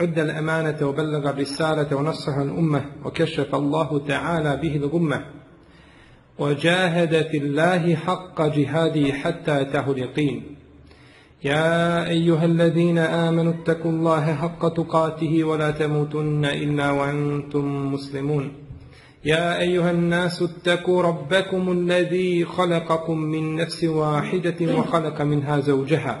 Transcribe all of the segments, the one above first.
عد الأمانة وبلغ الرسالة ونصح الأمة وكشف الله تعالى به الغمة وجاهد في الله حق جهاده حتى أتاه اليقين. يا أيها الذين آمنوا اتقوا الله حق تقاته ولا تموتن إلا وأنتم مسلمون. يا أيها الناس اتقوا ربكم الذي خلقكم من نفس واحدة وخلق منها زوجها.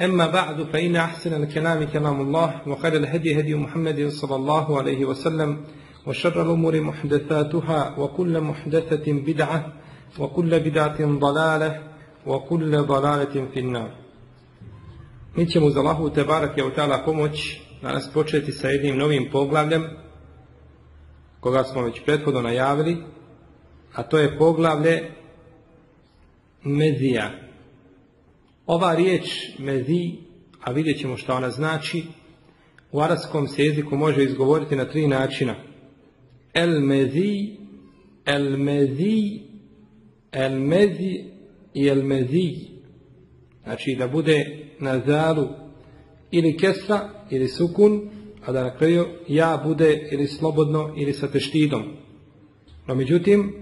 أما بعد فإن أحسن الكلام كلام الله وخير الهدي هدي محمد صلى الله عليه وسلم وشر الأمور محدثاتها وكل محدثة بدعة وكل بدعة ضلالة وكل ضلالة في النار Mi ćemo za Allahu te barak je utala pomoć danas početi sa jednim novim poglavljem koga smo već prethodno najavili, a to je poglavlje mezija. ova riječ mezi, a vidjet ćemo što ona znači, u arabskom se jeziku može izgovoriti na tri načina. El mezi, el mezi, el mezi i el mezi. Znači da bude na zalu ili kesra ili sukun, a da na kraju ja bude ili slobodno ili sa teštidom. No međutim,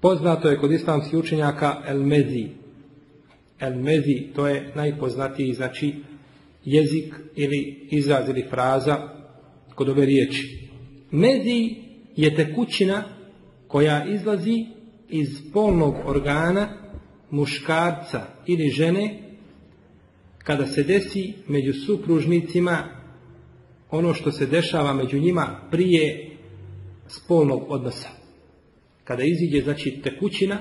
poznato je kod islamskih učenjaka el mezi. El mezi, to je najpoznatiji, znači, jezik ili izraz ili fraza kod ove riječi. Mezi je tekućina koja izlazi iz polnog organa muškarca ili žene kada se desi među supružnicima ono što se dešava među njima prije spolnog odnosa. Kada iziđe, znači, tekućina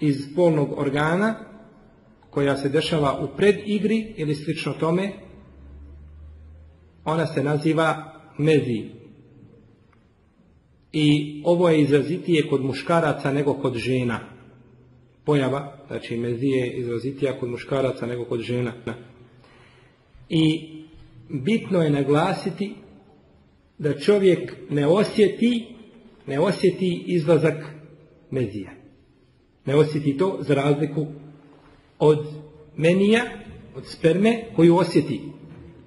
iz spolnog organa koja se dešava u predigri ili slično tome, ona se naziva mezi. I ovo je izrazitije kod muškaraca nego kod žena. Pojava, znači mezije je izrazitija kod muškaraca nego kod žena. I bitno je naglasiti da čovjek ne osjeti, ne osjeti izlazak mezija. Ne osjeti to za razliku od menija, od sperme koju osjeti.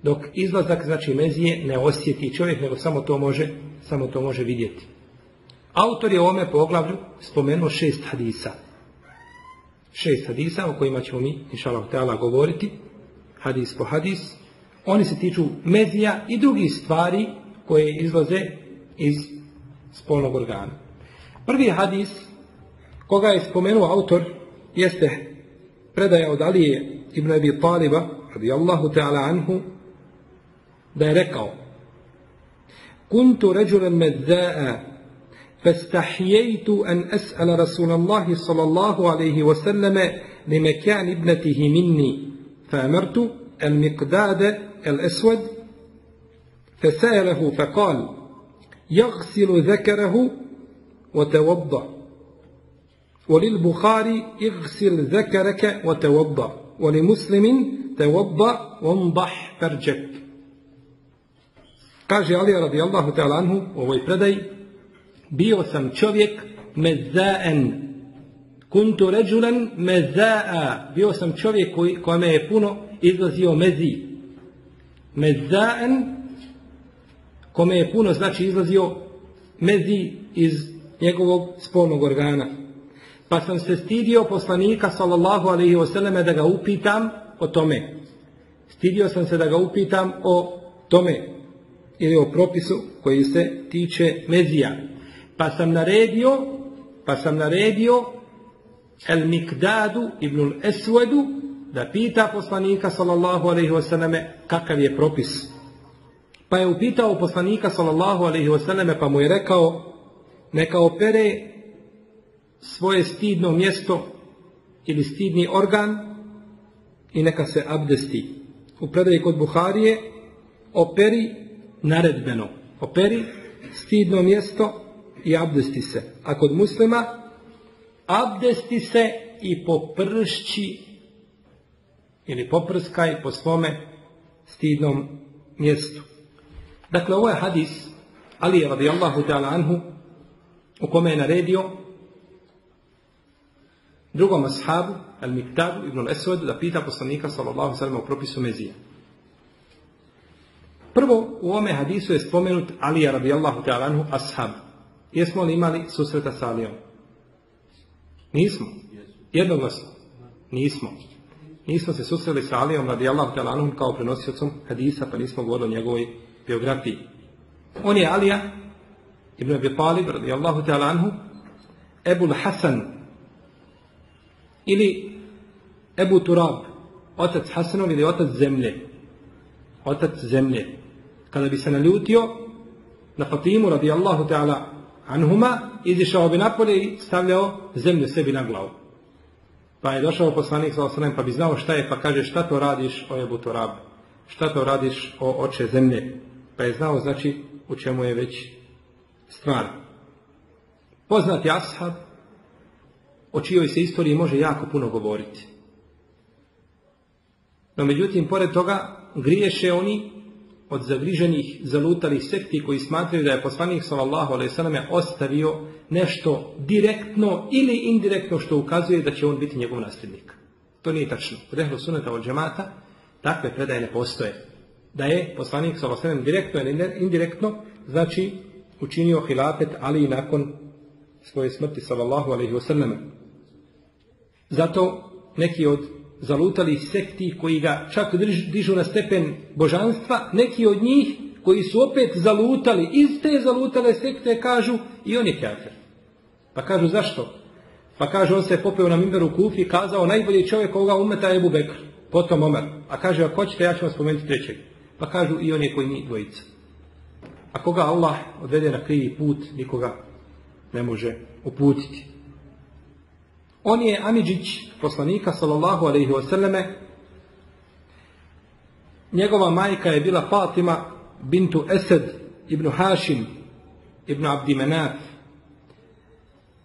Dok izlazak znači mezije ne osjeti čovjek, nego samo to može, samo to može vidjeti. Autor je ovome poglavlju spomenuo šest hadisa. Šest hadisa o kojima ćemo mi, inša Allah, govoriti, hadis po hadis. Oni se tiču mezija i drugih stvari koje izlaze iz spolnog organa. Prvi hadis koga je spomenuo autor jeste predaja od Alije ibn Abi Taliba radijallahu ta'ala anhu da je rekao Kuntu ređulen medza'a فاستحييت أن أسأل رسول الله صلى الله عليه وسلم لمكان ابنته مني فأمرت المقداد الأسود فسأله فقال يغسل ذكره وتوضأ وللبخاري اغسل ذكرك وتوضأ ولمسلم توضأ وانضح فرجك قال علي رضي الله تعالى عنه وهو يبردي بيو سم تشوفيك مزاء كنت رجلا مزاء بيو سم تشوفيك كما يكون izlazio mezi. Mezaen, kome je puno znači izlazio mezi iz njegovog spolnog organa. Pa sam se stidio poslanika sallallahu alaihi wasallam da ga upitam o tome stidio sam se da ga upitam o tome ili o propisu koji se tiče mezija Pa sam naredio, pa sam naredio El Mikdadu ibnul Eswedu da pita poslanika sallallahu alaihi wasallam kakav je propis. Pa je upitao poslanika sallallahu alaihi wasallam pa mu je rekao neka opere svoje stidno mjesto ili stidni organ i neka se abdesti. U predaji kod Buharije operi naredbeno. Operi stidno mjesto i abdesti se. A kod muslima abdesti se i popršći ili poprskaj po svome stidnom mjestu. Dakle, ovo je hadis Ali je radijallahu ta'ala anhu u kome je naredio drugom ashabu, al-Miktabu ibn al-Eswedu, da pita poslanika sallallahu sallam u propisu mezija. Prvo, u ome hadisu je spomenut Alija radijallahu ta'ala anhu ashab. Jesmo li imali susreta sa Alijom? Nismo. Jednoglasno? Nismo. Nismo se susreli sa Alijom radijallahu ta'ala anhu kao prenosiocom hadisa, pa nismo govorili o njegovoj biografiji. On je Alija ibn Abi Talib radijallahu ta'ala anhu Ebul Hasan ili Ebu Turab otac Hasanov ili otac zemlje? Otac zemlje. Kada bi se naljutio na Fatimu radijallahu ta'ala anhuma izišao bi napolje i stavljao zemlju sebi na glavu. Pa je došao poslanik sa osanem pa bi znao šta je pa kaže šta to radiš o Ebu Turab? Šta to radiš o oče zemlje? Pa je znao znači u čemu je već stvar. Poznati ashab, o čijoj se istoriji može jako puno govoriti. No međutim, pored toga, griješe oni od zagriženih, zalutalih sekti koji smatraju da je poslanik sallallahu sallam ostavio nešto direktno ili indirektno što ukazuje da će on biti njegov nasljednik. To nije tačno. Kod ehlu suneta od džemata takve predaje ne postoje. Da je poslanik sallallahu alaihi direktno ili indirektno, znači učinio hilafet Ali nakon svoje smrti sallallahu wasallam. Zato neki od zalutali sekti koji ga čak dižu na stepen božanstva, neki od njih koji su opet zalutali, iz te zalutale sekte kažu i on je kafir. Pa kažu zašto? Pa kaže on se popeo na mimberu kufi i kazao najbolji čovjek ovoga umeta je Ebu Bekr, potom Omer. A kaže ako hoćete ja ću vam spomenuti trećeg. Pa kažu i on je koji njih dvojica. A koga Allah odvede na krivi put, nikoga ne može uputiti. On je Amidžić, poslanika, sallallahu alaihi wasallame, njegova majka je bila Fatima bintu Esed ibn Hašim ibn Abdimenaf,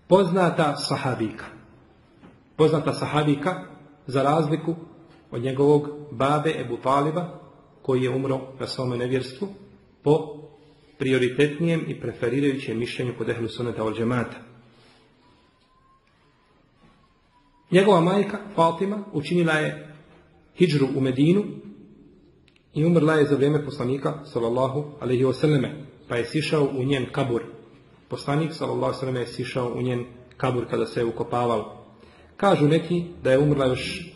poznata sahabika. Poznata sahabika za razliku od njegovog babe Ebu Taliba, koji je umro na svome nevjerstvu, po prioritetnijem i preferirajućem mišljenju kod ehlu suneta od džemata. Njegova majka, Fatima, učinila je hijđru u Medinu i umrla je za vrijeme poslanika, sallallahu alaihi wasallame, pa je sišao u njen kabur. Poslanik, sallallahu alaihi je sišao u njen kabur kada se je ukopavao. Kažu neki da je umrla još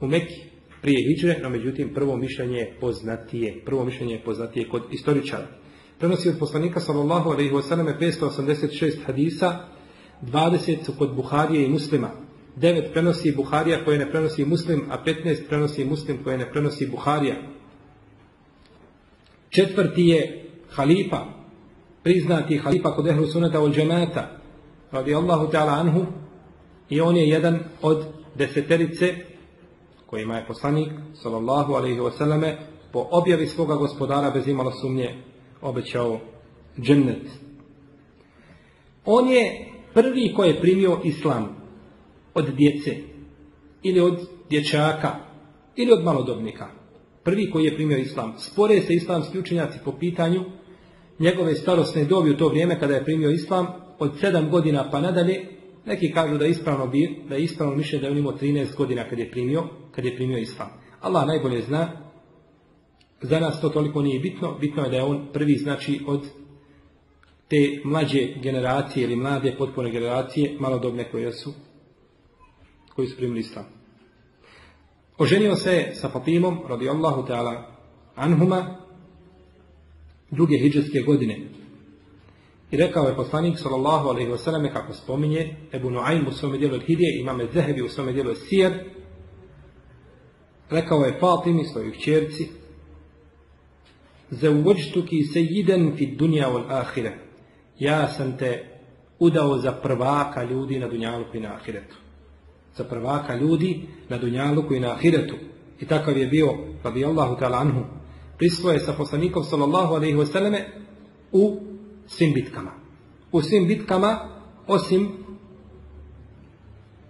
u Meki prije hijđre, no međutim prvo mišljenje je poznatije. Prvo mišljenje je poznatije kod istoričara. Prenosi od poslanika sallallahu alaihi wasallam 586 hadisa, 20 su kod Buharije i muslima. 9 prenosi Buharija koje ne prenosi muslim, a 15 prenosi muslim koje ne prenosi Buharija. Četvrti je halifa, priznati halifa kod ehlu sunata od džemata, radi Allahu ta'ala anhu, i on je jedan od deseterice kojima je poslanik sallallahu alaihi wasallame po objavi svoga gospodara bez imalo sumnje obećao džennet. On je prvi koji je primio islam od djece ili od dječaka ili od malodobnika. Prvi koji je primio islam. Spore se islamski učenjaci po pitanju njegove starosne dobi u to vrijeme kada je primio islam od sedam godina pa nadalje. Neki kažu da je ispravno bi, da je ispravno mišljenje da je on imao 13 godina kad je primio, kad je primio islam. Allah najbolje zna za nas to toliko nije bitno, bitno je da je on prvi znači od te mlađe generacije ili mlade potpune generacije, malodobne koje su koji su primili islam. Oženio se sa Fatimom, radijallahu ta'ala, anhuma, druge hijđarske godine. I rekao je poslanik sallallahu alaihi wasallam kako spominje Ebu Nuaym u svome dijelu Hidije, imame Zehebi u svome dijelu Sijer, rekao je Fatimi svojoj kćerci Zauvođtuki sejiden fi dunja wal ahire. Ja sam te udao za prvaka ljudi na dunjaluku i na ahiretu. Za prvaka ljudi na dunjaluku i na ahiretu. I takav je bio, radijallahu ta'ala anhu, prisvoje sa poslanikom sallallahu alaihi wasallam u svim bitkama. U svim bitkama, osim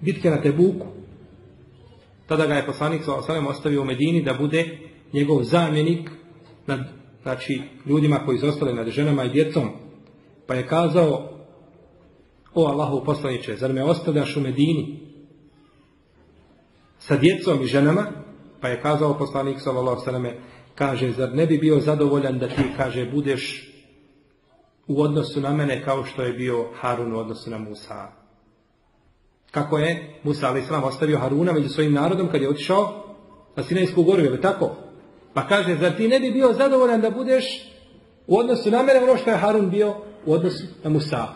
bitke na Tebuku, tada ga je poslanik sallallahu alaihi ostavio u Medini da bude njegov zamjenik nad znači ljudima koji zostali nad ženama i djecom, pa je kazao o Allahu poslaniče, zar me ostavljaš u Medini sa djecom i ženama? Pa je kazao poslanik sallallahu alejhi kaže zar ne bi bio zadovoljan da ti kaže budeš u odnosu na mene kao što je bio Harun u odnosu na Musa. Kako je Musa ali ostavio Haruna među svojim narodom kad je otišao na Sinajsku goru, je tako? Pa kaže, zar ti ne bi bio zadovoljan da budeš u odnosu na mene ono što je Harun bio u odnosu na Musa?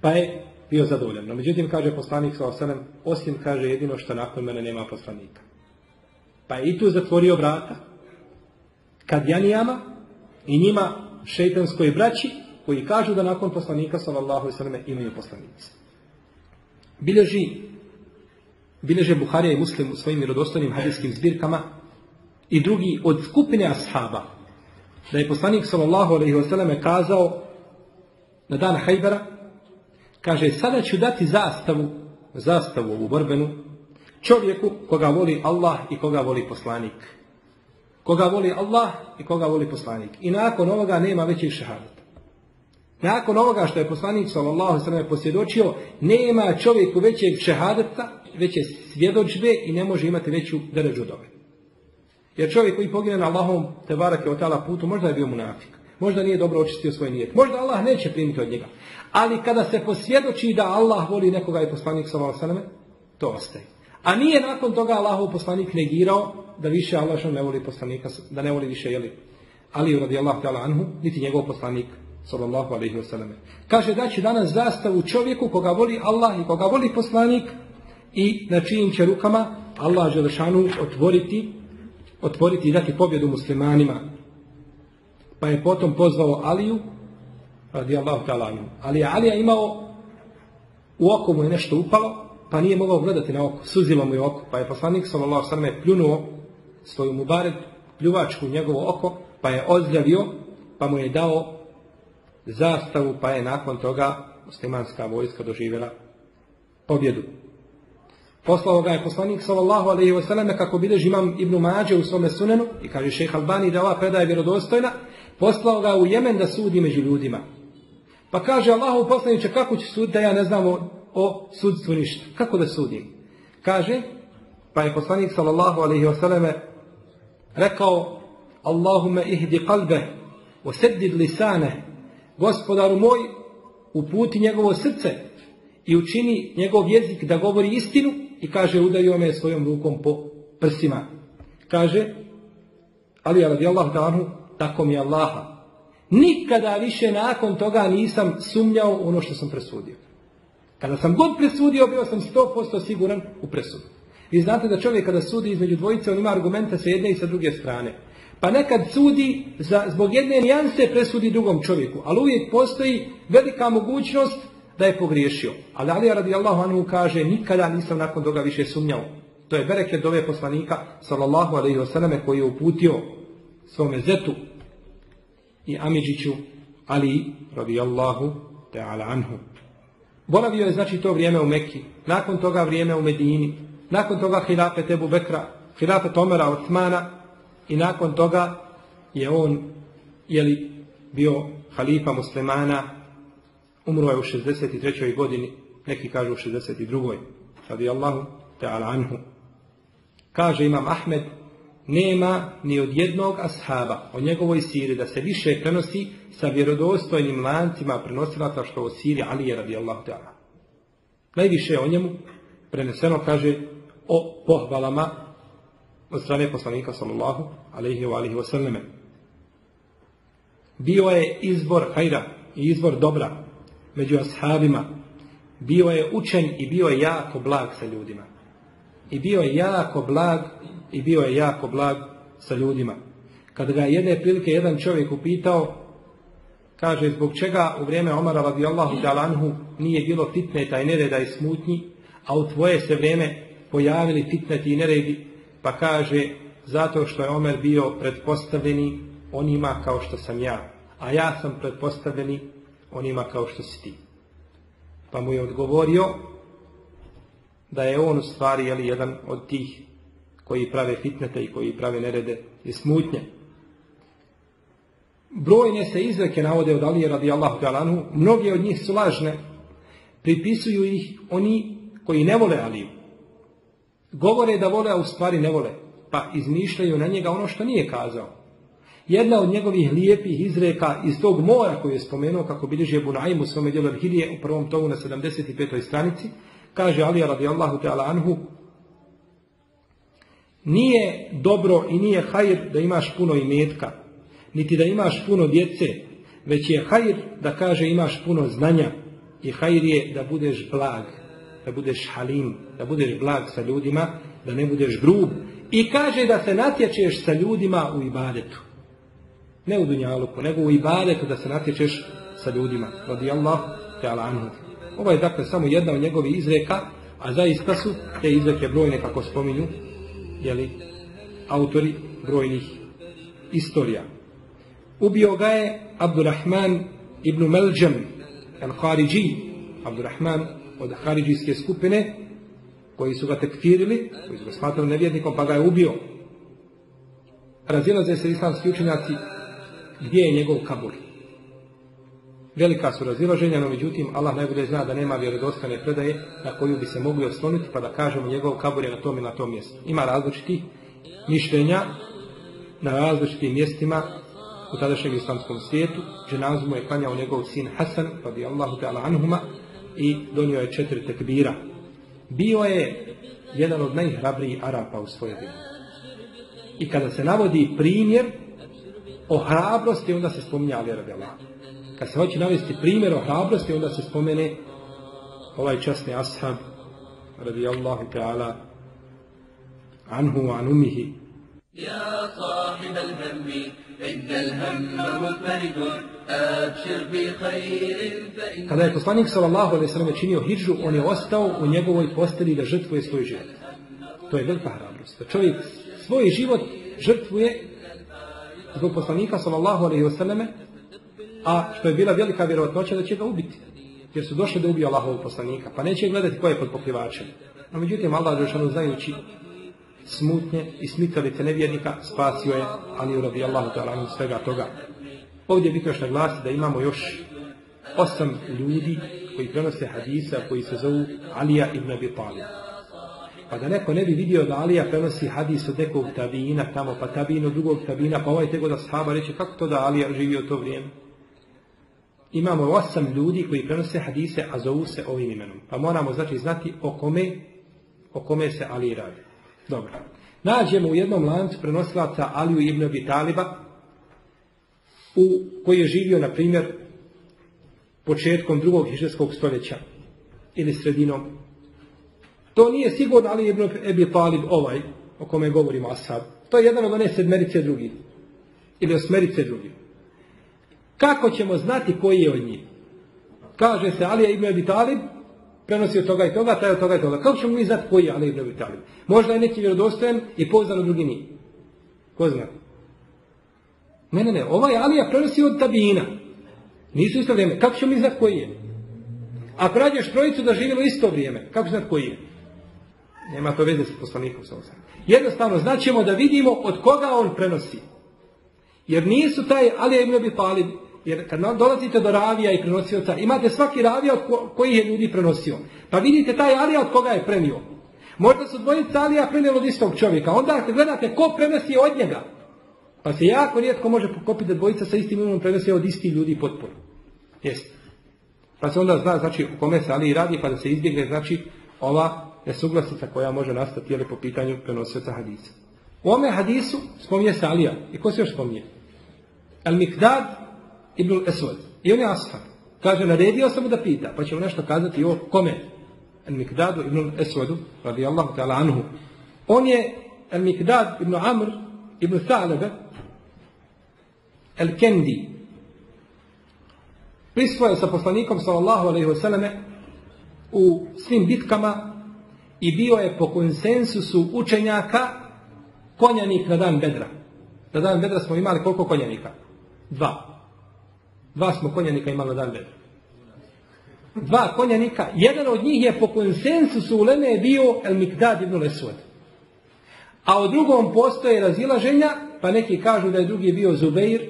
Pa je bio zadovoljan. No, međutim, kaže poslanik sa osanem, osim kaže jedino što nakon mene nema poslanika. Pa je i tu zatvorio vrata kad janijama i njima šeitanskoj braći koji kažu da nakon poslanika sallallahu alejhi imaju poslanici. Bilježi bilježe Buharija i Muslim u svojim vjerodostojnim hadijskim zbirkama i drugi od skupine ashaba da je poslanik sallallahu alejhi ve kazao na dan Hajbera kaže sada ću dati zastavu zastavu ovu borbenu čovjeku koga voli Allah i koga voli poslanik koga voli Allah i koga voli poslanik i nakon ovoga nema većih šehadeta nakon ovoga što je poslanik sallallahu ve posvjedočio nema čovjeku većeg šehadeta veće svjedočbe i ne može imati veću deređu dobe jer čovjek koji pogine na Allahom te barake od tala putu, možda je bio munafik. Možda nije dobro očistio svoj nijet. Možda Allah neće primiti od njega. Ali kada se posvjedoči da Allah voli nekoga i poslanik sa salame, to ostaje. A nije nakon toga Allahov poslanik negirao da više Allah ne voli poslanika, da ne voli više jeli Ali radijallahu ta'ala anhu, niti njegov poslanik sallallahu alaihi wasallam. Kaže da će danas zastavu čovjeku koga voli Allah i koga voli poslanik i na čijim će rukama Allah Želešanu otvoriti otvoriti i dati pobjedu muslimanima. Pa je potom pozvao Aliju, radijallahu ta'ala Ali je Alija imao, u oko mu je nešto upalo, pa nije mogao gledati na oko, suzilo mu je oko, pa je poslanik sallallahu sallam pljunuo svoju mubared, pljuvačku njegovo oko, pa je ozljavio, pa mu je dao zastavu, pa je nakon toga muslimanska vojska doživjela pobjedu. Poslao ga je poslanik sallallahu alejhi ve selleme kako bilježi imam Ibn Mađe u svome sunenu i kaže šejh Albani da ova predaja vjerodostojna, poslao ga u Jemen da sudi među ljudima. Pa kaže Allahu poslaniče kako će suditi da ja ne znam o, o sudstvu ništa. Kako da sudim? Kaže, pa je poslanik sallallahu alejhi ve selleme rekao Allahume ihdi qalbe wa seddid lisane gospodaru moj uputi njegovo srce i učini njegov jezik da govori istinu i kaže udario me svojom rukom po prsima. Kaže, ali radijallahu ta'anu, tako mi Allaha. Nikada više nakon toga nisam sumnjao ono što sam presudio. Kada sam god presudio, bio sam 100% siguran u presudu. Vi znate da čovjek kada sudi između dvojice, on ima argumente sa jedne i sa druge strane. Pa nekad sudi za, zbog jedne nijanse presudi drugom čovjeku, ali uvijek postoji velika mogućnost da je pogriješio. Ali Ali radijallahu anhu kaže nikada nisam nakon toga više sumnjao. To je bereket dove poslanika sallallahu alaihi wasallam koji je uputio svome zetu i Amidžiću Ali radijallahu ta'ala anhu. Boravio je znači to vrijeme u Mekki, nakon toga vrijeme u Medini, nakon toga hilafet Ebu Bekra, hilafet Omera Osmana i nakon toga je on jeli, bio halifa muslimana Umro je u 63. godini, neki kažu u 62. Radi Allahu ta'ala anhu. Kaže Imam Ahmed, nema ni od jednog ashaba o njegovoj siri da se više prenosi sa vjerodostojnim lancima prenosilaca što o siri Alije radijallahu ta'ala. Najviše o njemu preneseno kaže o pohvalama od strane poslanika sallallahu alaihi wa alihi wa Bio je izbor hajra i izvor dobra među ashabima. Bio je učen i bio je jako blag sa ljudima. I bio je jako blag i bio je jako blag sa ljudima. Kada ga jedne prilike jedan čovjek upitao, kaže zbog čega u vrijeme Omara radijallahu talanhu nije bilo fitneta i nereda i smutnji, a u tvoje se vrijeme pojavili fitneti i neredi, pa kaže zato što je Omer bio pretpostavljeni onima kao što sam ja, a ja sam pretpostavljeni onima kao što si ti. Pa mu je odgovorio da je on u stvari jeli, jedan od tih koji prave fitnete i koji prave nerede i smutnje. Brojne se izreke navode od Alije radijallahu ta'lanu, mnoge od njih su lažne, pripisuju ih oni koji ne vole Aliju. Govore da vole, a u stvari ne vole, pa izmišljaju na njega ono što nije kazao. Jedna od njegovih lijepih izreka iz tog mora koji je spomenuo, kako bilježi je Bunajmu u svome dijelu u prvom tomu na 75. stranici, kaže Alija radijallahu ta'ala anhu, nije dobro i nije hajr da imaš puno imetka, niti da imaš puno djece, već je hajr da kaže imaš puno znanja i hajr je da budeš blag, da budeš halim, da budeš blag sa ljudima, da ne budeš grub i kaže da se natječeš sa ljudima u ibadetu. Ne u dunjaluku, nego u ibadetu da se natječeš sa ljudima. Radijallahu ta'ala anhu. Ovo je dakle samo jedna od njegovih izreka, a zaista su te izreke brojne kako spominju, jeli, autori brojnih istorija. Ubio ga je Abdurrahman ibn Meljam al-Kharidži, Abdurrahman od Haridžijske skupine, koji su ga tekfirili, koji su ga smatrali nevjernikom, pa ga je ubio. Razilaze se islamski učenjaci gdje je njegov kabur. Velika su razilaženja, no međutim Allah najbolje zna da nema vjerodostojne predaje na koju bi se mogli osloniti pa da kažemo njegov kabur je na tom i na tom mjestu. Ima različitih mišljenja na različitim mjestima u tadašnjem islamskom svijetu. Ženazu mu je klanjao njegov sin Hasan, Allahu ta'ala anhuma, i donio je četiri tekbira. Bio je jedan od najhrabrijih Arapa u svojoj I kada se navodi primjer o hrabrosti, onda se spominje Ali. Kad se hoće navesti primjer o hrabrosti, onda se spomene ovaj časni ashab radijallahu ta'ala anhu wa anumihi. Ja sahib al-hammi, kada je poslanik sallallahu alejhi ve činio hidžu, on je ostao u njegovoj posteli da žrtvuje svoj život. To je velika hrabrost. Da čovjek svoj život žrtvuje zbog poslanika sallallahu alejhi ve a što je bila velika vjerojatnoća da će ga ubiti. Jer su došli da ubiju Allahovog poslanika, pa neće gledati ko je pod pokrivačem. No međutim, Allah Žešanu znajući smutnje i smitalice nevjernika spasio je Aliju radijallahu ta'ala svega toga. Ovdje je bitno što glasi da imamo još osam ljudi koji prenose hadisa koji se zovu Alija ibn Abi Talib. Pa da neko ne bi vidio da Alija prenosi hadis od nekog tabina tamo, pa tabin od drugog tabina, pa ovaj tego da sahaba reće kako to da Alija živio to vrijeme. Imamo osam ljudi koji prenose hadise, a zovu se ovim imenom. Pa moramo znači znati o kome, o kome se Ali radi. Dobro. Nađemo u jednom lancu prenosilaca Aliju ibn Abi Taliba, u, koji je živio, na primjer, početkom drugog hižarskog stoljeća ili sredinom. To nije sigurno Ali ibn Abi Talib ovaj, o kome govorimo Asab. To je jedan od one sedmerice drugi. Ili osmerice drugi. Kako ćemo znati koji je od njih? Kaže se Ali ibn Abi Talib, prenosi od toga i toga, taj od toga i toga. Kako ćemo mi znati koji je Ali ibn Abi Talib? Možda je neki vjerodostojan i poznan, drugi nije. Ko zna? Ne, ne, ne. Ovaj Alija prenosi od tabina. Nisu isto vrijeme. Kako ćemo mi znati koji je? Ako rađeš trojicu da živjelo isto vrijeme, kako znati koji je? Nema to veze sa poslanikom sa Jednostavno, znaćemo da vidimo od koga on prenosi. Jer nisu taj Alija ibn Abi Talib jer kad dolazite do ravija i prenosioca, imate svaki ravija od koji je ljudi prenosio. Pa vidite taj alija od koga je prenio. Možda su dvojica alija prenijeli od istog čovjeka. Onda gledate ko prenosi od njega. Pa se jako rijetko može pokopiti da dvojica sa istim imenom prenosi od istih ljudi potporu. Jeste. Pa se onda zna znači u kome se ali radi pa da se izbjegne znači ova nesuglasica koja može nastati jeli, po pitanju prenosioca hadisa. U ome hadisu spominje se Alija. I ko se još spominje? Al-Mikdad ibn Eswad. I on je ashab. Kaže, naredio sam mu da pita, pa ćemo nešto kazati o kome? El Mikdadu ibn Eswadu, radijallahu ta'ala anhu. On je El Mikdad ibn Amr ibn Thalebe, El Kendi. Prisvoje sa poslanikom sallallahu alaihi wasallam u svim bitkama i bio je po konsensusu učenjaka konjanik na dan Bedra. Na dan Bedra smo imali koliko konjanika? Dva. Dva smo konjanika imali dan Bedra. Dva konjanika. Jedan od njih je po konsensusu u Leme bio El Mikdad ibn Lesud. A u drugom postoje razilaženja, pa neki kažu da je drugi bio Zubeir,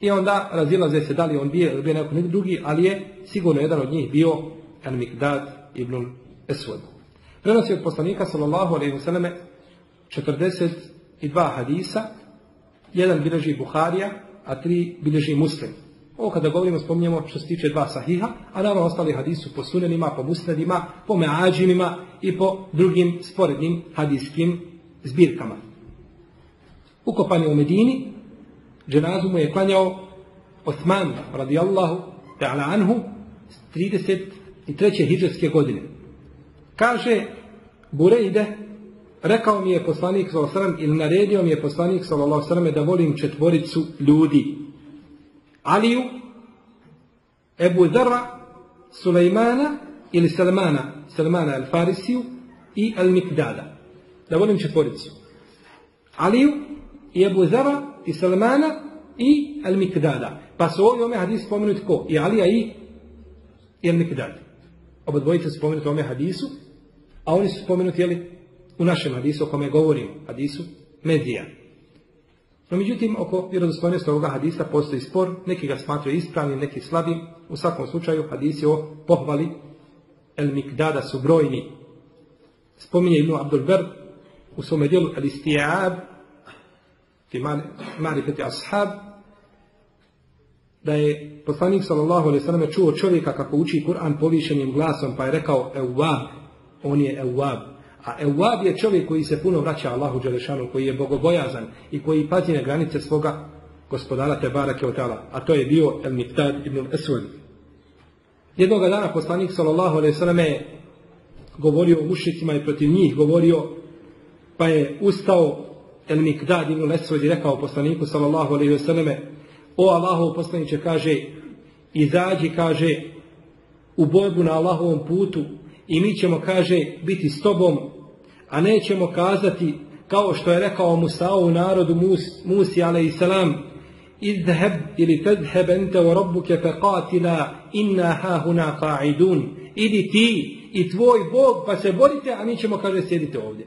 i onda razilaze se da li on bio ili bio neko drugi, ali je sigurno jedan od njih bio El Mikdad ibn Esud. Prenosi od poslanika sallallahu alaihi wa sallame 42 hadisa, jedan bilježi Buharija, a tri bilježi Muslim. Ovo kada govorimo, spominjemo što se tiče dva sahiha, a naravno ostali hadisu po sunenima, po musnedima, po meađinima i po drugim sporednim hadijskim zbirkama. Ukopan je u Medini, dženazu mu je klanjao Osman radijallahu ta'ala anhu 33. hijđarske godine. Kaže Burejde, rekao mi je poslanik sallallahu ili naredio mi je poslanik sallallahu da volim četvoricu ljudi. Aliju, Ebu Zara, Sulejmana ili Salmana, Salmana al-Farisiju i al-Mikdada. Da volim četvoricu. Aliju i Ebu Zara i Salmana i al-Mikdada. Pa su ovdje ome hadis spomenuti ko? I Alija i, i al-Mikdad. Oba dvojice spomenuti ome hadisu, a oni su spomenuti jeli, u našem hadisu o kome govorim, hadisu Medija. No međutim, oko vjerodostojnosti ovoga hadisa postoji spor, neki ga smatraju ispravnim, neki slabim. U svakom slučaju hadisi o pohvali El Mikdada su brojni. Spominje Ibnu Abdul Ber u svome dijelu El mali peti ashab da je poslanik sallallahu alaihi sallam čuo čovjeka kako uči Kur'an povišenim glasom pa je rekao Ewab, on je Ewab. A Ewab je čovjek koji se puno vraća Allahu Đelešanu, koji je bogobojazan i koji pati na granice svoga gospodara Tebara Keotala. A to je bio El Miftad ibn Esud. Jednog dana poslanik sallallahu alaihi sallam je govorio o i protiv njih govorio pa je ustao El Mikdad ibn Esud i rekao poslaniku sallallahu alaihi sallam o Allahov poslaniće kaže izađi kaže u borbu na Allahovom putu i mi ćemo, kaže, biti s tobom, a nećemo kazati, kao što je rekao Musa u narodu Mus, Musi a.s. Idheb ili tadheb ente u rabbuke feqatila inna hahuna qa'idun. Idi ti i tvoj Bog pa se borite, a mi ćemo, kaže, sjedite ovdje.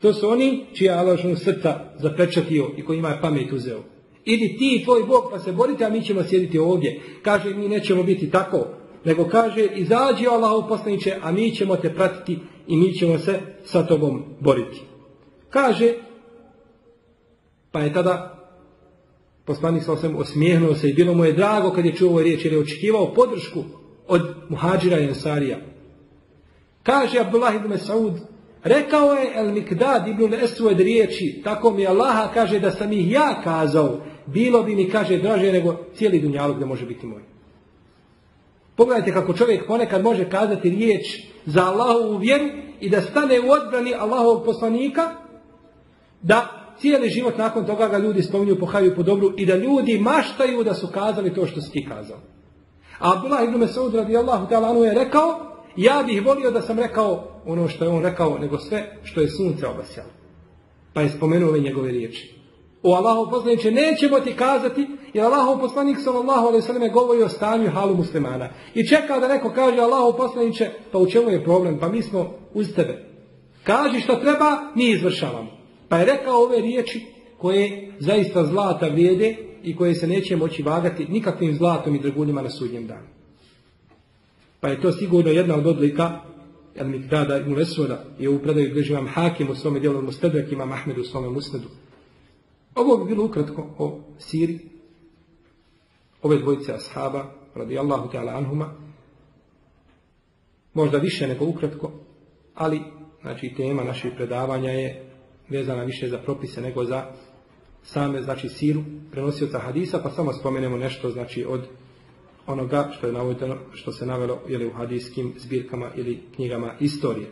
To su oni čija Allah srca zapečatio i koji ima pamet uzeo. Idi ti i tvoj Bog pa se borite, a mi ćemo sjediti ovdje. Kaže, mi nećemo biti tako nego kaže izađi Allahov poslaniće, a mi ćemo te pratiti i mi ćemo se sa tobom boriti. Kaže, pa je tada poslanik sa osam osmijehnuo se i bilo mu je drago kad je čuo ovoj riječ jer je očekivao podršku od muhađira i ensarija. Kaže Abdullah ibn Saud, rekao je El Mikdad ibn Esved riječi, tako mi Allaha kaže da sam ih ja kazao, bilo bi mi kaže draže nego cijeli dunjalog da može biti moj. Pogledajte kako čovjek ponekad može kazati riječ za Allahovu vjeru i da stane u odbrani Allahovog poslanika, da cijeli život nakon toga ga ljudi spominju, pohaju po dobru i da ljudi maštaju da su kazali to što si ti kazao. A Abdullah ibn Mesud radijallahu ta'ala je rekao, ja bih volio da sam rekao ono što je on rekao, nego sve što je sunce obasjalo. Pa je spomenuo ove njegove riječi. O Allahov poslaniče nećemo ti kazati, jer Allahov poslanik sallallahu alejhi ve selleme govori o stanju halu muslimana. I čeka da neko kaže Allahov poslaniče, pa u čemu je problem? Pa mi smo uz tebe. Kaži što treba, mi izvršavamo. Pa je rekao ove riječi koje zaista zlata vrijede i koje se neće moći vagati nikakvim zlatom i draguljima na sudnjem danu. Pa je to sigurno jedna od odlika El Mikdada i Mulesuda je u predaju gdje živam Hakim u svome dijelu Mustedrak, imam Ahmedu u svome Musnedu. Ovo bi bilo ukratko o Siri, ove dvojice ashaba, radijallahu ta'ala anhuma, možda više nego ukratko, ali znači tema naših predavanja je vezana više za propise nego za same, znači, siru prenosioca hadisa, pa samo spomenemo nešto, znači, od onoga što je navodeno, što se navelo ili u hadijskim zbirkama ili knjigama istorije.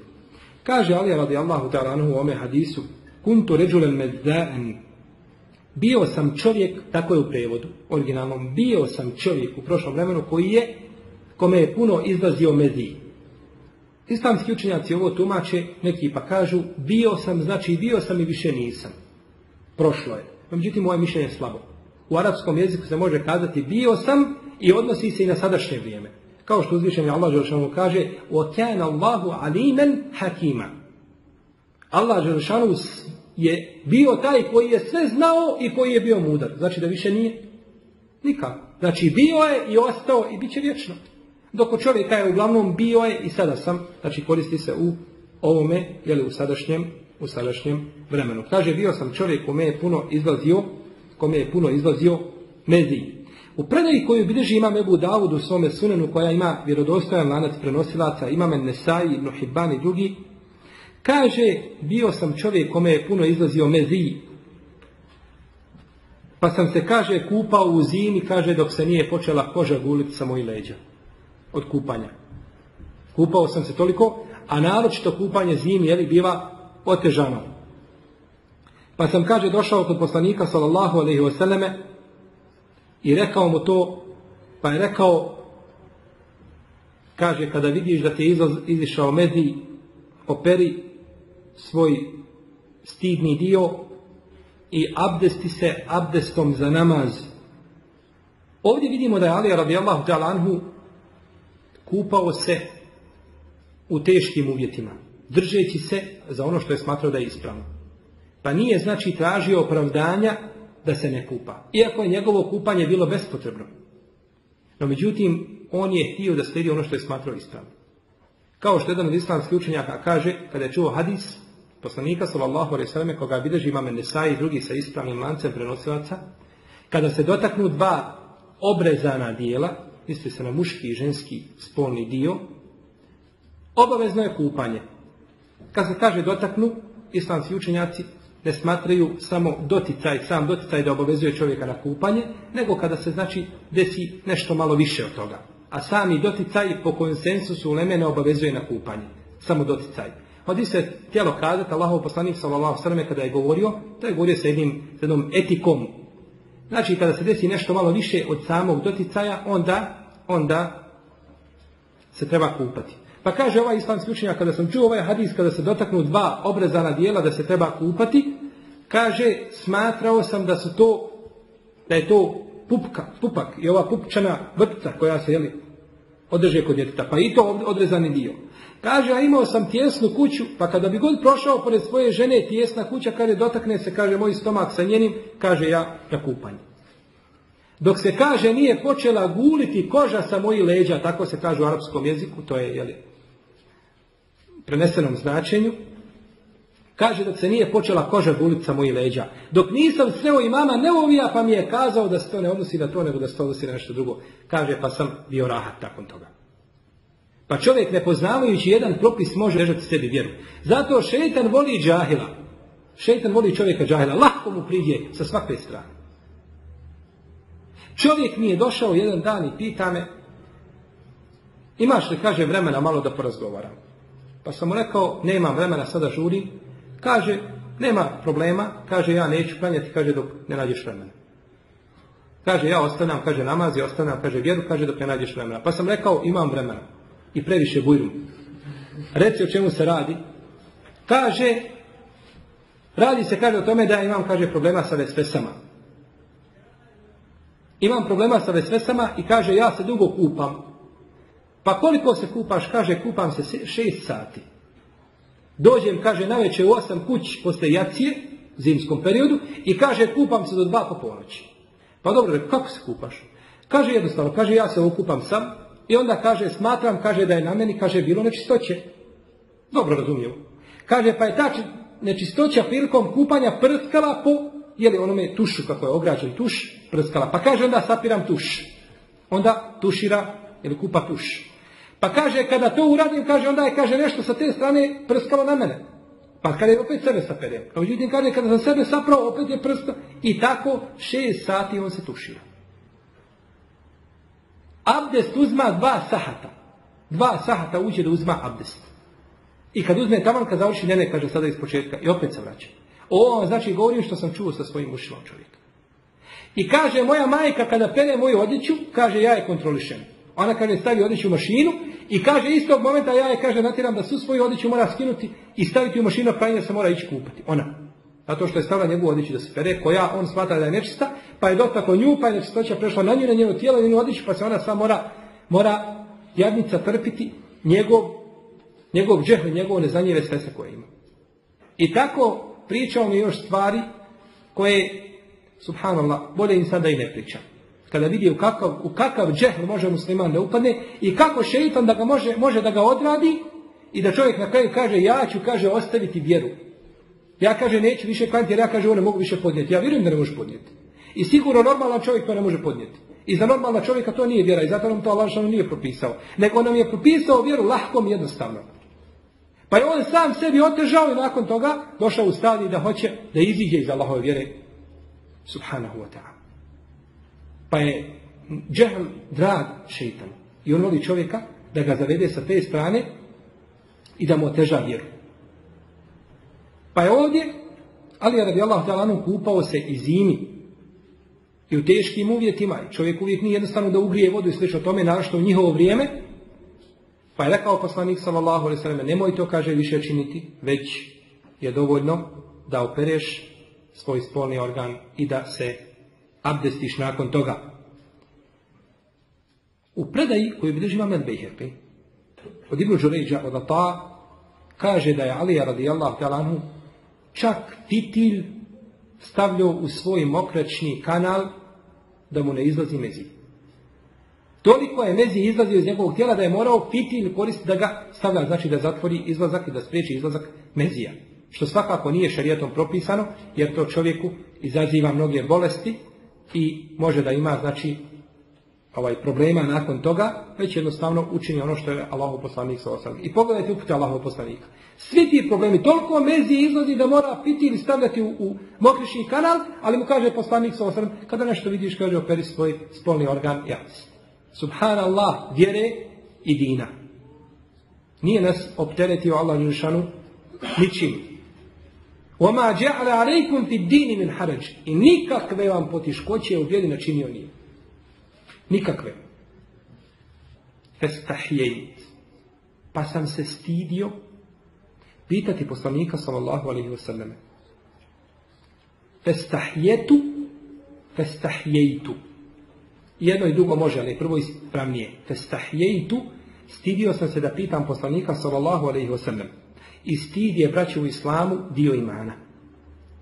Kaže Ali radijallahu ta'ala anhu u ome hadisu, kuntu ređulen medda'en, bio sam čovjek, tako je u prevodu, originalnom, bio sam čovjek u prošlom vremenu koji je, kome je puno izlazio meziji. Islamski učenjaci ovo tumače, neki pa kažu, bio sam, znači bio sam i više nisam. Prošlo je. Međutim, moje mišljenje je slabo. U arapskom jeziku se može kazati bio sam i odnosi se i na sadašnje vrijeme. Kao što uzvišenje Allah Želšanu kaže وَكَانَ Allahu alimen hakima. Allah Želšanu je bio taj koji je sve znao i koji je bio mudar. Znači da više nije nikako. Znači bio je i ostao i bit će vječno. Dok čovjeka je uglavnom bio je i sada sam, znači koristi se u ovome, jeli u sadašnjem, u sadašnjem vremenu. Kaže, bio sam čovjek kome je puno izlazio, kome je puno izlazio meziji. U predaji koju bilježi imam Ebu Davud u svome sunenu koja ima vjerodostojan lanac prenosilaca, imam Nesai, Ibn Hibban i drugi, kaže, bio sam čovjek kome je puno izlazio meziji. Pa sam se, kaže, kupao u zimi, kaže, dok se nije počela koža guliti sa mojih leđa od kupanja. Kupao sam se toliko, a naročito kupanje zimi je li biva otežano. Pa sam, kaže, došao kod poslanika sallallahu alaihi wasallame i rekao mu to, pa je rekao, kaže, kada vidiš da ti je izišao mezi, operi svoj stidni dio i abdesti se abdestom za namaz. Ovdje vidimo da je Ali radijallahu ta'ala anhu kupao se u teškim uvjetima, držeći se za ono što je smatrao da je ispravno. Pa nije znači tražio opravdanja da se ne kupa. Iako je njegovo kupanje bilo bespotrebno. No međutim, on je htio da slijedi ono što je smatrao ispravno. Kao što jedan od islamskih učenjaka kaže, kada je čuo hadis poslanika sallallahu alejhi ve selleme koga bilježi imam Nesai i drugi sa ispravnim lancem prenosilaca, kada se dotaknu dva obrezana dijela, misli se na muški i ženski spolni dio, obavezno je kupanje. Kad se kaže dotaknu, islamski učenjaci ne smatraju samo doticaj, sam doticaj da obavezuje čovjeka na kupanje, nego kada se znači desi nešto malo više od toga. A sami doticaj po konsensusu uleme ne obavezuje na kupanje. Samo doticaj. Ovdje se htjelo kazati, Allahov poslanik sallallahu sallam kada je govorio, to je govorio sa jednim, sa jednom etikom. Znači kada se desi nešto malo više od samog doticaja, onda, onda se treba kupati. Pa kaže ovaj islamski učenjak, kada sam čuo ovaj hadis, kada se dotaknu dva obrezana dijela da se treba kupati, kaže, smatrao sam da su to, da je to pupka, pupak i ova pupčana vrtica koja se, jeli, održe kod djeteta, pa i to odrezani dio. Kaže, a imao sam tjesnu kuću, pa kada bi god prošao pored svoje žene tjesna kuća, kada dotakne se, kaže, moj stomak sa njenim, kaže ja na kupanje. Dok se kaže nije počela guliti koža sa mojih leđa, tako se kaže u arapskom jeziku, to je jeli, prenesenom značenju, kaže da se nije počela koža guliti sa mojih leđa. Dok nisam sreo mama neovija, pa mi je kazao da se to ne odnosi na to, nego da se to odnosi na nešto drugo. Kaže, pa sam bio rahat takvom toga. Pa čovjek ne poznavajući jedan propis može ležati sebi vjeru. Zato šeitan voli džahila. Šeitan voli čovjeka džahila. Lahko mu priđe sa svake strane. Čovjek mi je došao jedan dan i pita me imaš li, kaže, vremena malo da porazgovaram. Pa sam mu rekao, nemam vremena, sada žuri. Kaže, nema problema, kaže, ja neću klanjati, kaže, dok ne nađeš vremena. Kaže, ja ostavljam, kaže, namaz i ostavljam, kaže, vjeru, kaže, dok ne nađeš vremena. Pa sam rekao, imam vremena i previše bujrum. Reci o čemu se radi. Kaže, radi se, kaže, o tome da imam, kaže, problema sa vesvesama. Imam problema sa vesvesama i kaže, ja se dugo kupam. Pa koliko se kupaš? Kaže, kupam se šest sati. Dođem, kaže, na večer u osam kući posle jacije, zimskom periodu, i kaže, kupam se do dva po ponoći. Pa dobro, kako se kupaš? Kaže jednostavno, kaže, ja se okupam sam, i onda kaže, smatram, kaže, da je na meni, kaže, bilo nečistoće. Dobro razumijem. Kaže, pa je ta nečistoća prilikom kupanja prskala po, jeli onome tušu, kako je ograđen tuš, prskala. Pa kaže, onda sapiram tuš. Onda tušira, ili kupa tuš. Pa kaže, kada to uradim, kaže, onda je, kaže, nešto sa te strane prskalo na mene. Pa kada je opet sebe sapere. A međutim kaže kada sam sebe saprao opet je prsta i tako šest sati on se tušira. Abdest uzma dva sahata. Dva sahata uđe da uzma abdest. I kad uzme tamo, kad završi, ne, ne, kaže sada iz početka. I opet se vraća. Ovo znači govorim što sam čuo sa svojim ušima čovjeka. I kaže moja majka kada pere moju odjeću, kaže ja je kontrolišem. Ona kaže stavi odjeću u mašinu i kaže istog momenta ja je kaže natjeram da su svoju odjeću mora skinuti i staviti u mašinu pranje se mora ići kupati. Ona. Zato što je stavila njegovu odjeću da se pere, koja on smatra da je nečista, pa je dotakao nju, pa je nečistoća prešla na nju, na njeno tijelo, na njenu odjeću, pa se ona sam mora, mora jadnica trpiti njegov, njegov džehl, njegovo neznanje se koje ima. I tako pričao mi još stvari koje, subhanallah, bolje im sada i ne pričam kada vidi u kakav, u kakav džehl može musliman da upadne i kako šeitan da ga može, može da ga odradi i da čovjek na kraju kaže ja ću kaže ostaviti vjeru. Ja kaže neću više klaniti jer ja kaže on ne mogu više podnijeti. Ja vjerujem da ne može podnijeti. I sigurno normalan čovjek to ne može podnijeti. I za normalna čovjeka to nije vjera i zato nam to Allah nije propisao. Nego nam je propisao vjeru lahkom i jednostavno. Pa je on sam sebi otežao i nakon toga došao u stadij da hoće da iziđe iz Allahove vjere. Subhanahu wa ta'ala. Pa je džehl drag šeitan. I on voli čovjeka da ga zavede sa te strane i da mu oteža vjeru. Pa je ovdje, ali je radi Allah kupao se i zimi i u teškim uvjetima. Čovjek uvijek nije jednostavno da ugrije vodu i slično tome, naravno u njihovo vrijeme. Pa je rekao poslanik sallallahu alaihi sallam, nemoj to kaže više činiti, već je dovoljno da opereš svoj spolni organ i da se abdestiš nakon toga. U predaji koju bilježi imam Medbejherki, od Žurejđa, od Ata, kaže da je Alija radijallahu ta'ala čak titilj stavljao u svoj mokračni kanal da mu ne izlazi mezi. Toliko je mezi izlazio iz njegovog tijela da je morao fitilj koristiti da ga stavlja, znači da zatvori izlazak i da spriječi izlazak mezija. Što svakako nije šarijetom propisano, jer to čovjeku izaziva mnoge bolesti i može da ima, znači, ovaj problema nakon toga, već jednostavno učini ono što je Allahu poslanik sa osam. I pogledajte upute Allahu poslanika. Svi ti problemi, toliko mezi izlazi da mora piti ili stavljati u, u mokrišni kanal, ali mu kaže poslanik sa osam, kada nešto vidiš, kaže operi svoj spolni organ jac. Subhanallah, vjere i dina. Nije nas opteretio Allah Njušanu ničim. وَمَا جَعْلَ عَلَيْكُمْ فِي الدِّينِ مِنْ حَرَجِ I nikakve vam potiškoće u vjeri načinio nije. Nikakve. Festahjejt. Pa sam se stidio pitati poslanika sallallahu alaihi wa sallam. Festahjetu, festahjejtu. Jedno i drugo može, ali prvo ispravnije. Festahjejtu, stidio sam se da pitam poslanika sallallahu alaihi wa sallam. I stid je, braće u islamu, dio imana.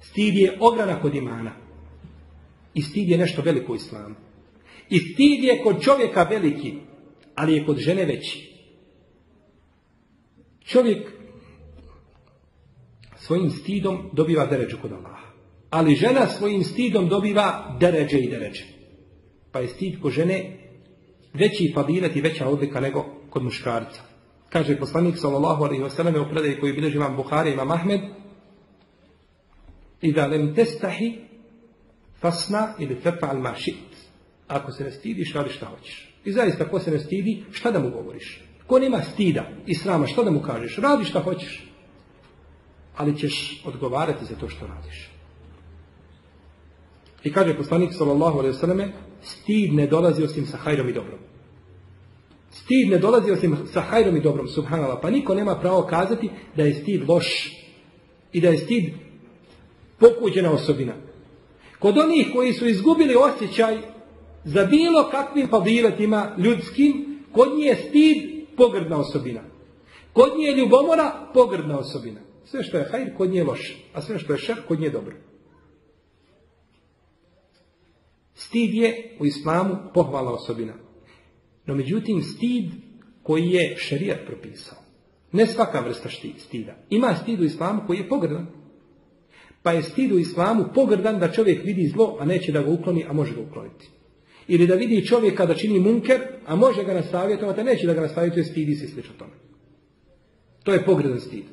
Stid je ogranak od imana. I stid je nešto veliko u islamu. I stid je kod čovjeka veliki, ali je kod žene veći. Čovjek svojim stidom dobiva deređu kod Allaha. Ali žena svojim stidom dobiva deređe i deređe. Pa je stid kod žene veći fadilet i veća odlika nego kod muškarca. Kaže poslanik sallallahu alaihi wasallam u predaji koji bilježi imam Buhari imam Ahmed i da lem testahi fasna ili al mašit. Ako se ne stidiš, radi šta hoćeš. I zaista, ko se ne stidi, šta da mu govoriš? Ko nema stida i srama, šta da mu kažeš? Radi šta hoćeš. Ali ćeš odgovarati za to što radiš. I kaže poslanik sallallahu alaihi wasallam stid ne dolazi osim sa hajrom i dobrom. Stid ne dolazi osim sa hajrom i dobrom, subhanallah. Pa niko nema pravo kazati da je stid loš i da je stid pokuđena osobina. Kod onih koji su izgubili osjećaj za bilo kakvim fadiletima ljudskim, kod nje je stid pogrdna osobina. Kod nje je ljubomora pogrdna osobina. Sve što je hajr, kod nje je loše. A sve što je šer, kod nje je dobro. Stid je u islamu pohvala osobina. No međutim, stid koji je šerijat propisao. Ne svaka vrsta stida. Ima stid u islamu koji je pogrdan. Pa je stid u islamu pogrdan da čovjek vidi zlo, a neće da ga ukloni, a može ga ukloniti. Ili da vidi čovjeka da čini munker, a može ga nastaviti, a neće da ga nastaviti, to je stidi se slično tome. To je pogrdan stid.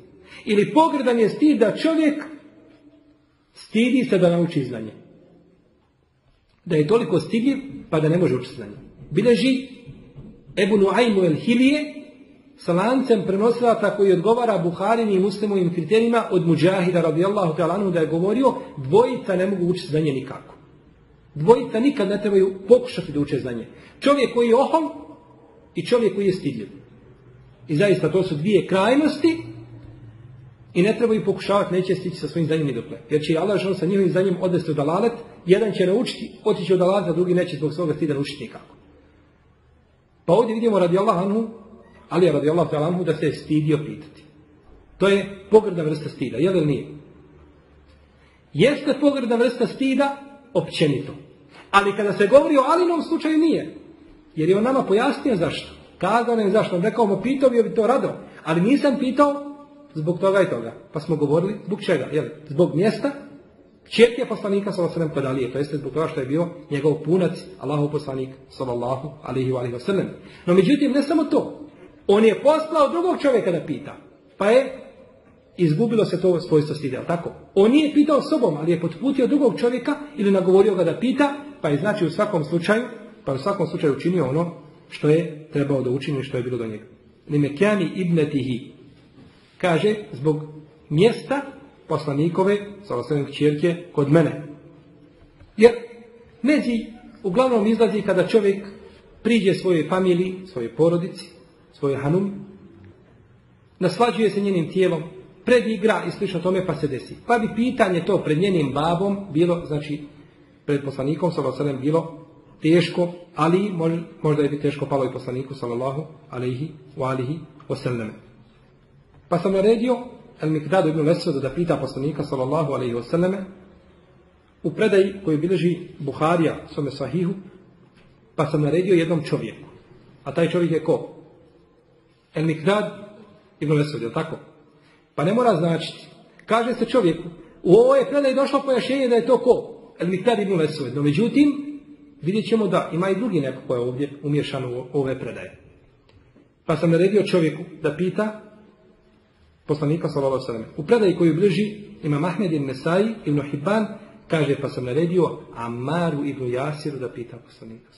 Ili pogrdan je stid da čovjek stidi se da nauči znanje. Da je toliko stidljiv pa da ne može učiti znanje. Bileži Ebu Nuaymu el Hilije sa lancem prenosilaca koji odgovara Buharini i muslimovim kriterijima od Mujahida radijallahu ta'ala da je govorio dvojica ne mogu učiti znanje nikako. Dvojica nikad ne trebaju pokušati da uče znanje. Čovjek koji je ohol i čovjek koji je stidljiv. I zaista to su dvije krajnosti i ne trebaju pokušavati, neće stići sa svojim znanjem dokle. Jer će Allah sa njihovim znanjem odvesti u dalalet, jedan će naučiti, otići od dalalet, a drugi neće zbog svoga stida naučiti nikako. Pa ovdje vidimo radi Allah anhu, ali radi Allah da se je stidio pitati. To je pogrdna vrsta stida, je li nije? Jeste pogrdna vrsta stida općenito. Ali kada se govori o Alinom slučaju nije. Jer je on nama pojasnio zašto. Kazao nam zašto. Rekao mu pitao bi to rado. Ali nisam pitao zbog toga i toga. Pa smo govorili zbog čega? Jel? Zbog mjesta četke poslanika sallallahu kod Alije. To jeste zbog toga što je bio njegov punac Allahu poslanik sallallahu alaihi wa sallam. No međutim ne samo to. On je poslao drugog čovjeka da pita. Pa je izgubilo se to svojstvo stida, tako? On nije pitao sobom, ali je potputio drugog čovjeka ili nagovorio ga da pita, pa je znači u svakom slučaju, pa u svakom slučaju učinio ono što je trebao da učini, što je bilo do njega. Limekjani ibnetihi kaže zbog mjesta poslanikove, sa čirke, kod mene. Jer nezi uglavnom izlazi kada čovjek priđe svojoj familiji, svojoj porodici, svojoj hanum, naslađuje se njenim tijelom, predigra i slično tome pa se desi. Pa bi pitanje to pred njenim babom bilo, znači pred poslanikom sallallahu bilo teško, ali možda je bi teško palo i poslaniku sallallahu alaihi wa alihi wasallam. Pa sam naredio El Mikdadu ibn Lesvedu da pita poslanika sallallahu alaihi wasallam u predaji koju bilježi Buharija svome sahihu, pa sam naredio jednom čovjeku. A taj čovjek je ko? El Mikdad ibn Lesved, je tako? Pa ne mora značiti. Kaže se čovjeku, u ovoj predaji došlo pojašnjenje da je to ko? El Miktad ibn Lesoved. No međutim, vidjet ćemo da ima i drugi neko ko je ovdje umješan u ove predaje. Pa sam naredio čovjeku da pita poslanika sallallahu alejhi U predaji koju bliži ima Mahmed ibn Nesai ibn Hibban kaže pa sam naredio Ammaru ibn Jasiru da pita poslanika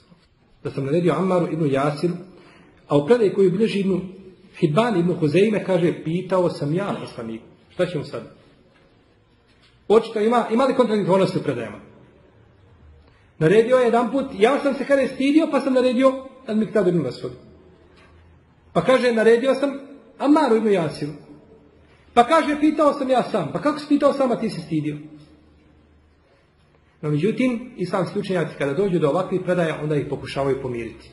Da sam naredio Ammaru ibn Jasiru, a u predaji koju bliži ibn Hibban ibn Huzeime kaže, pitao sam ja poslaniku. Šta ćemo sad? Očito ima, ima li kontradiktornosti u predajama? Naredio je jedan put, ja sam se kada je stidio, pa sam naredio al Miktad ibn Masud. Pa kaže, naredio sam Amaru ibn Jasiru. Pa kaže, pitao sam ja sam. Pa kako si pitao sam, a ti si stidio? No međutim, islamski učenjaci kada dođu do ovakvih predaja, onda ih pokušavaju pomiriti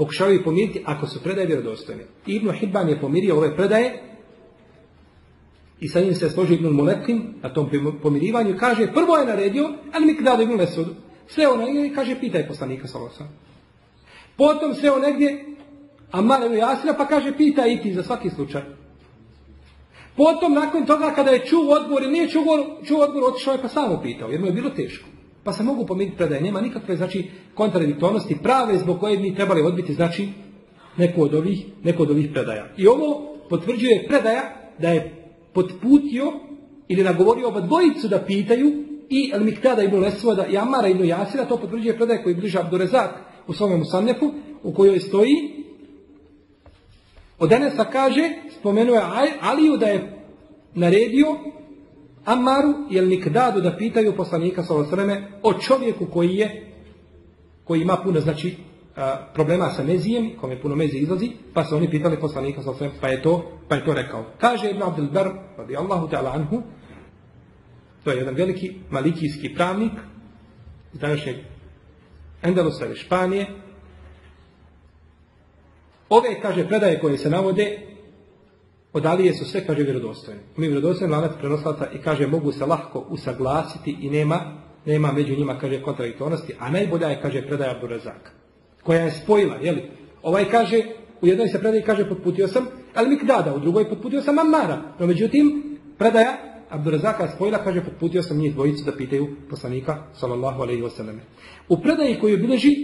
pokušavaju pomiriti ako su predaje vjerodostojne. Ibn Hibban je pomirio ove predaje i sa njim se složi Ibn na tom pomirivanju kaže prvo je naredio, ali mi kada Ibn Lesudu. Sve ono i kaže pitaj poslanika Salosa. Potom sve on negdje, a malo jasna pa kaže pitaj i ti za svaki slučaj. Potom nakon toga kada je čuo odgovor ili nije čuo, čuo odgovor, otišao je pa samo pitao jer mu je bilo teško. Pa se mogu pomiriti predaje. Nema nikakve znači kontradiktornosti prave zbog koje bi trebali odbiti znači neku od ovih, od ovih predaja. I ovo potvrđuje predaja da je potputio ili nagovorio oba dvojicu da pitaju i El Miktada ibn Lesvoda i Amara ibn Jasira, to potvrđuje predaja koji bliže Abdurezak u svome Musannefu, u kojoj stoji od Enesa kaže, spomenuo je Aliju da je naredio Amaru i El Mikdadu da pitaju poslanika sallallahu o čovjeku koji je koji ima puno znači problema sa mezijem, kome puno mezi izlazi, pa su oni pitali poslanika sallallahu pa je to pa je to rekao. Kaže Ibn Abdul Bar radijallahu ta'ala anhu to je jedan veliki malikijski pravnik iz današnjeg Endelusa Španije. Ove, kaže, predaje koje se navode od Alije su sve, kaže, vjerodostojne. Mi vjerodostojni lanac prenoslata i kaže, mogu se lahko usaglasiti i nema, nema među njima, kaže, kontradiktornosti, a najbolja je, kaže, predaja Abdurazak, koja je spojila, jeli? Ovaj kaže, u jednoj se predaji kaže, potputio sam ali Mikdada, u drugoj potputio sam Amara. No, međutim, predaja Abdurazaka spojila, kaže, potputio sam njih dvojicu da pitaju poslanika, sallallahu alaihi wasallam. U predaji koju bilježi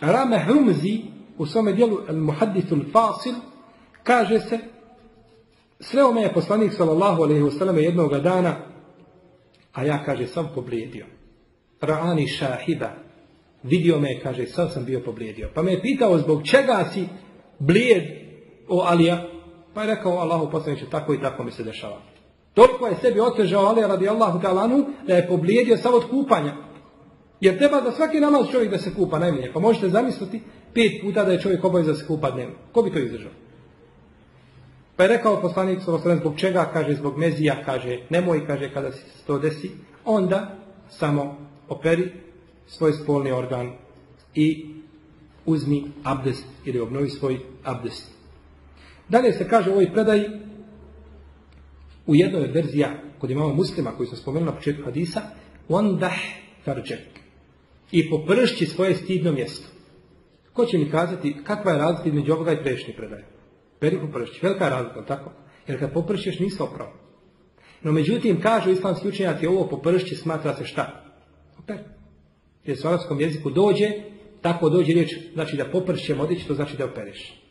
Rame Humzi, u svome dijelu Al-Muhaddithul Fasil, kaže se Sreo me je poslanik sallallahu alaihi wasallam jednoga dana, a ja, kaže, sam poblijedio. Ra'ani šahiba. Vidio me, kaže, sam sam bio poblijedio. Pa me je pitao zbog čega si blijed o Alija. Pa je rekao, Allahu poslaniče, tako i tako mi se dešava. Toliko je sebi otežao Alija radi Allahu talanu da je poblijedio samo od kupanja. Jer treba da svaki namaz čovjek da se kupa najmanje. Pa možete zamisliti pet puta da je čovjek obavezan da se kupa dnevno. Ko bi to izdržao? Pa je rekao poslanik sallallahu zbog čega kaže zbog mezija kaže nemoj kaže kada se to desi onda samo operi svoj spolni organ i uzmi abdest ili obnovi svoj abdest. Dalje se kaže u ovoj predaji u jednoj od verzija kod imamo muslima koji smo spomenuli na početku hadisa ondah farđek i popršći svoje stidno mjesto. Ko će mi kazati kakva je razlika između ovoga i prešnje predaje? Peri popršći. Velika razlika, tako? Jer kad popršiš nisi opravo. No međutim, kažu islamski učenjaci, ovo popršći smatra se šta? Opet. Jer u arabskom jeziku dođe, tako dođe riječ, znači da popršćem odići, to znači da opereš.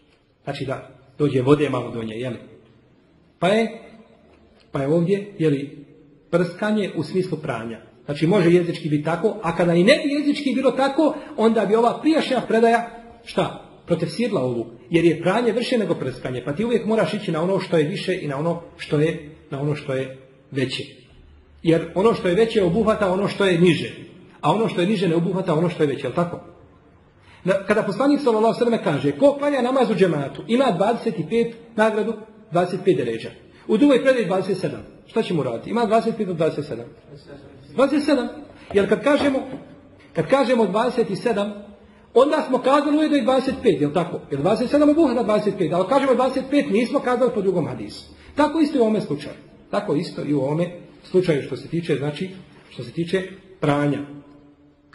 Znači da dođe vode malo do nje, jeli? Pa je, pa je ovdje, jeli, prskanje u smislu pranja. Znači može jezički biti tako, a kada i ne bi jezički bilo tako, onda bi ova prijašnja predaja, šta? Protefsirla ovu. Jer je pranje vrše nego prskanje. Pa ti uvijek moraš ići na ono što je više i na ono što je, na ono što je veće. Jer ono što je veće obuhvata ono što je niže. A ono što je niže ne obuhvata ono što je veće, jel tako? Kada poslanik sallallahu alejhi kaže ko klanja namaz u džematu ima 25 nagradu 25 deređa. U drugoj predaji 27. Šta ćemo raditi? Ima 25 do 27. 27. Jer kad kažemo, kad kažemo 27, onda smo kazali ujedno i 25, jel tako? Jer 27 obuhvata 25, ali kažemo 25, nismo kazali po drugom hadisu. Tako isto i u ovome slučaju. Tako isto i u ovome slučaju što se tiče, znači, što se tiče pranja.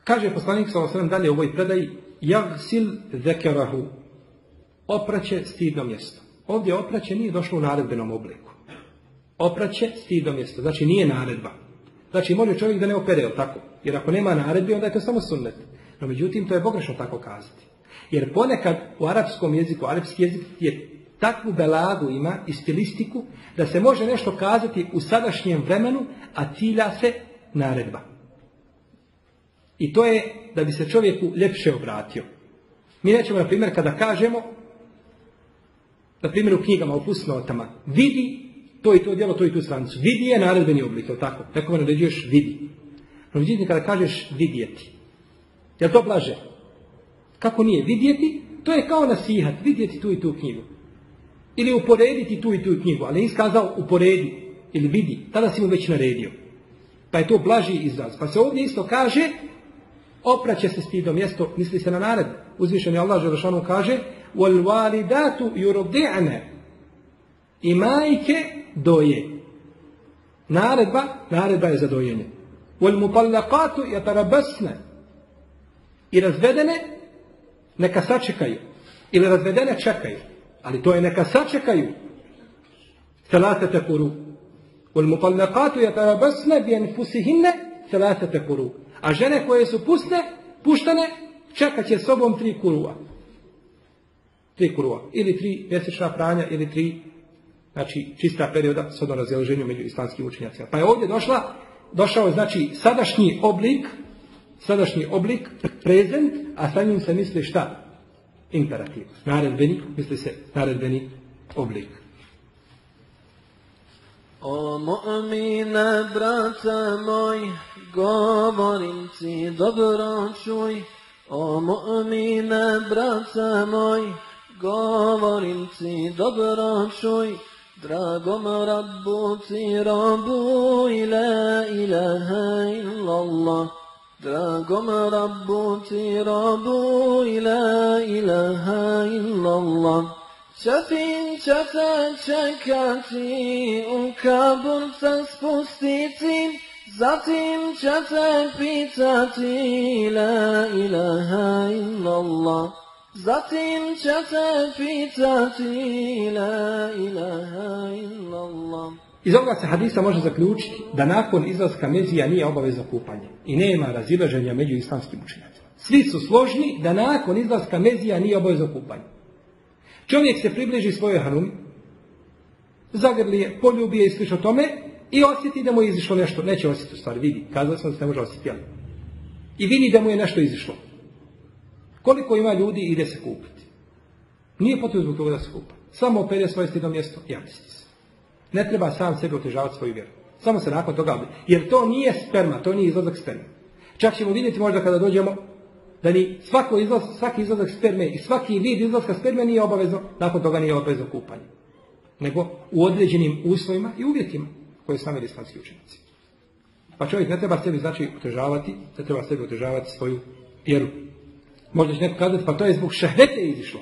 Kaže poslanik sa dalje u ovoj predaji, sil zekerahu, opraće stidno mjesto. Ovdje opraće nije došlo u naredbenom obliku. Opraće stidno mjesto, znači nije naredba. Znači može čovjek da ne opere, tako? Jer ako nema naredbi, onda je to samo sunnet. No međutim, to je pogrešno tako kazati. Jer ponekad u arapskom jeziku, arapski jezik je takvu belagu ima i stilistiku, da se može nešto kazati u sadašnjem vremenu, a cilja se naredba. I to je da bi se čovjeku ljepše obratio. Mi nećemo, na primjer, kada kažemo, na primjer u knjigama, u pusnotama, vidi to i to djelo, to i tu stranicu. Vidi je naredbeni oblik, je tako? Nekome naređuješ vidi. No međutim, kada kažeš vidjeti, je to blaže? Kako nije? Vidjeti, to je kao nasihat, vidjeti tu i tu knjigu. Ili uporediti tu i tu knjigu, ali nisi kazao uporedi ili vidi, tada si mu već naredio. Pa je to blaži izraz. Pa se ovdje isto kaže, opraće se stidom mjesto, misli se na nared. Uzvišeni Allah Želešanu kaže, وَالْوَالِدَاتُ يُرُبْدِعَنَ I majke doje. Naredba, naredba je za dojenje. Wal mutallaqatu yatarabasna. i razvedene neka sačekaju. Ili razvedene čekaju. Ali to je neka sačekaju. Salatete kuru. Yatarabasna bi anfusihinna salatete kuru. A žene koje su pusne, puštane, čekat će sobom tri kurua. Tri kurua. Ili tri mjesečna pranja, ili tri Znači, čista perioda s razilaženju među islamskim učenjacima. Pa je ovdje došla, došao je, znači, sadašnji oblik, sadašnji oblik, prezent, a sa njim se misli šta? Imperativ. Naredbeni, misli se naredbeni oblik. O mu'mine, brate moj, govorim ti dobro čuj. O mu'mine, brate moj, govorim ti dobro čuj. Dragom Rabbu ti Rabbu ila ilaha illallah Dragom Rabbu ti Rabbu ila ilaha illallah Šafin će te čekati, u kabur se spustiti, zatim će te pitati, la ilaha illallah. Zatim će se pitati la ilaha illallah. Iz ovoga se hadisa može zaključiti da nakon izlaska mezija nije obavezno kupanje i nema razilaženja među islamskim učenjacima. Svi su složni da nakon izlaska mezija nije obavezno kupanje. Čovjek se približi svojoj hanumi zagrli je, poljubi je i slično tome i osjeti da mu je izišlo nešto. Neće osjetiti u stvari, vidi. Kazali smo da se ne može osjetiti. I vidi da mu je nešto izišlo. Koliko ima ljudi ide se kupiti. Nije potrebno zbog toga da se kupa. Samo opere svoje stidno mjesto i se. Ne treba sam sebi otežavati svoju vjeru. Samo se nakon toga. Jer to nije sperma, to nije izlazak sperme. Čak ćemo vidjeti možda kada dođemo da ni svako izlaz, svaki izlazak sperme i svaki vid izlaska sperme nije obavezno, nakon toga nije obavezno kupanje. Nego u određenim uslovima i uvjetima koje su naveli islamski učenici. Pa čovjek ne treba sebi znači otežavati, ne treba sebi otežavati svoju vjeru. Možda će neko kazati, pa to je zbog šehvete izišlo.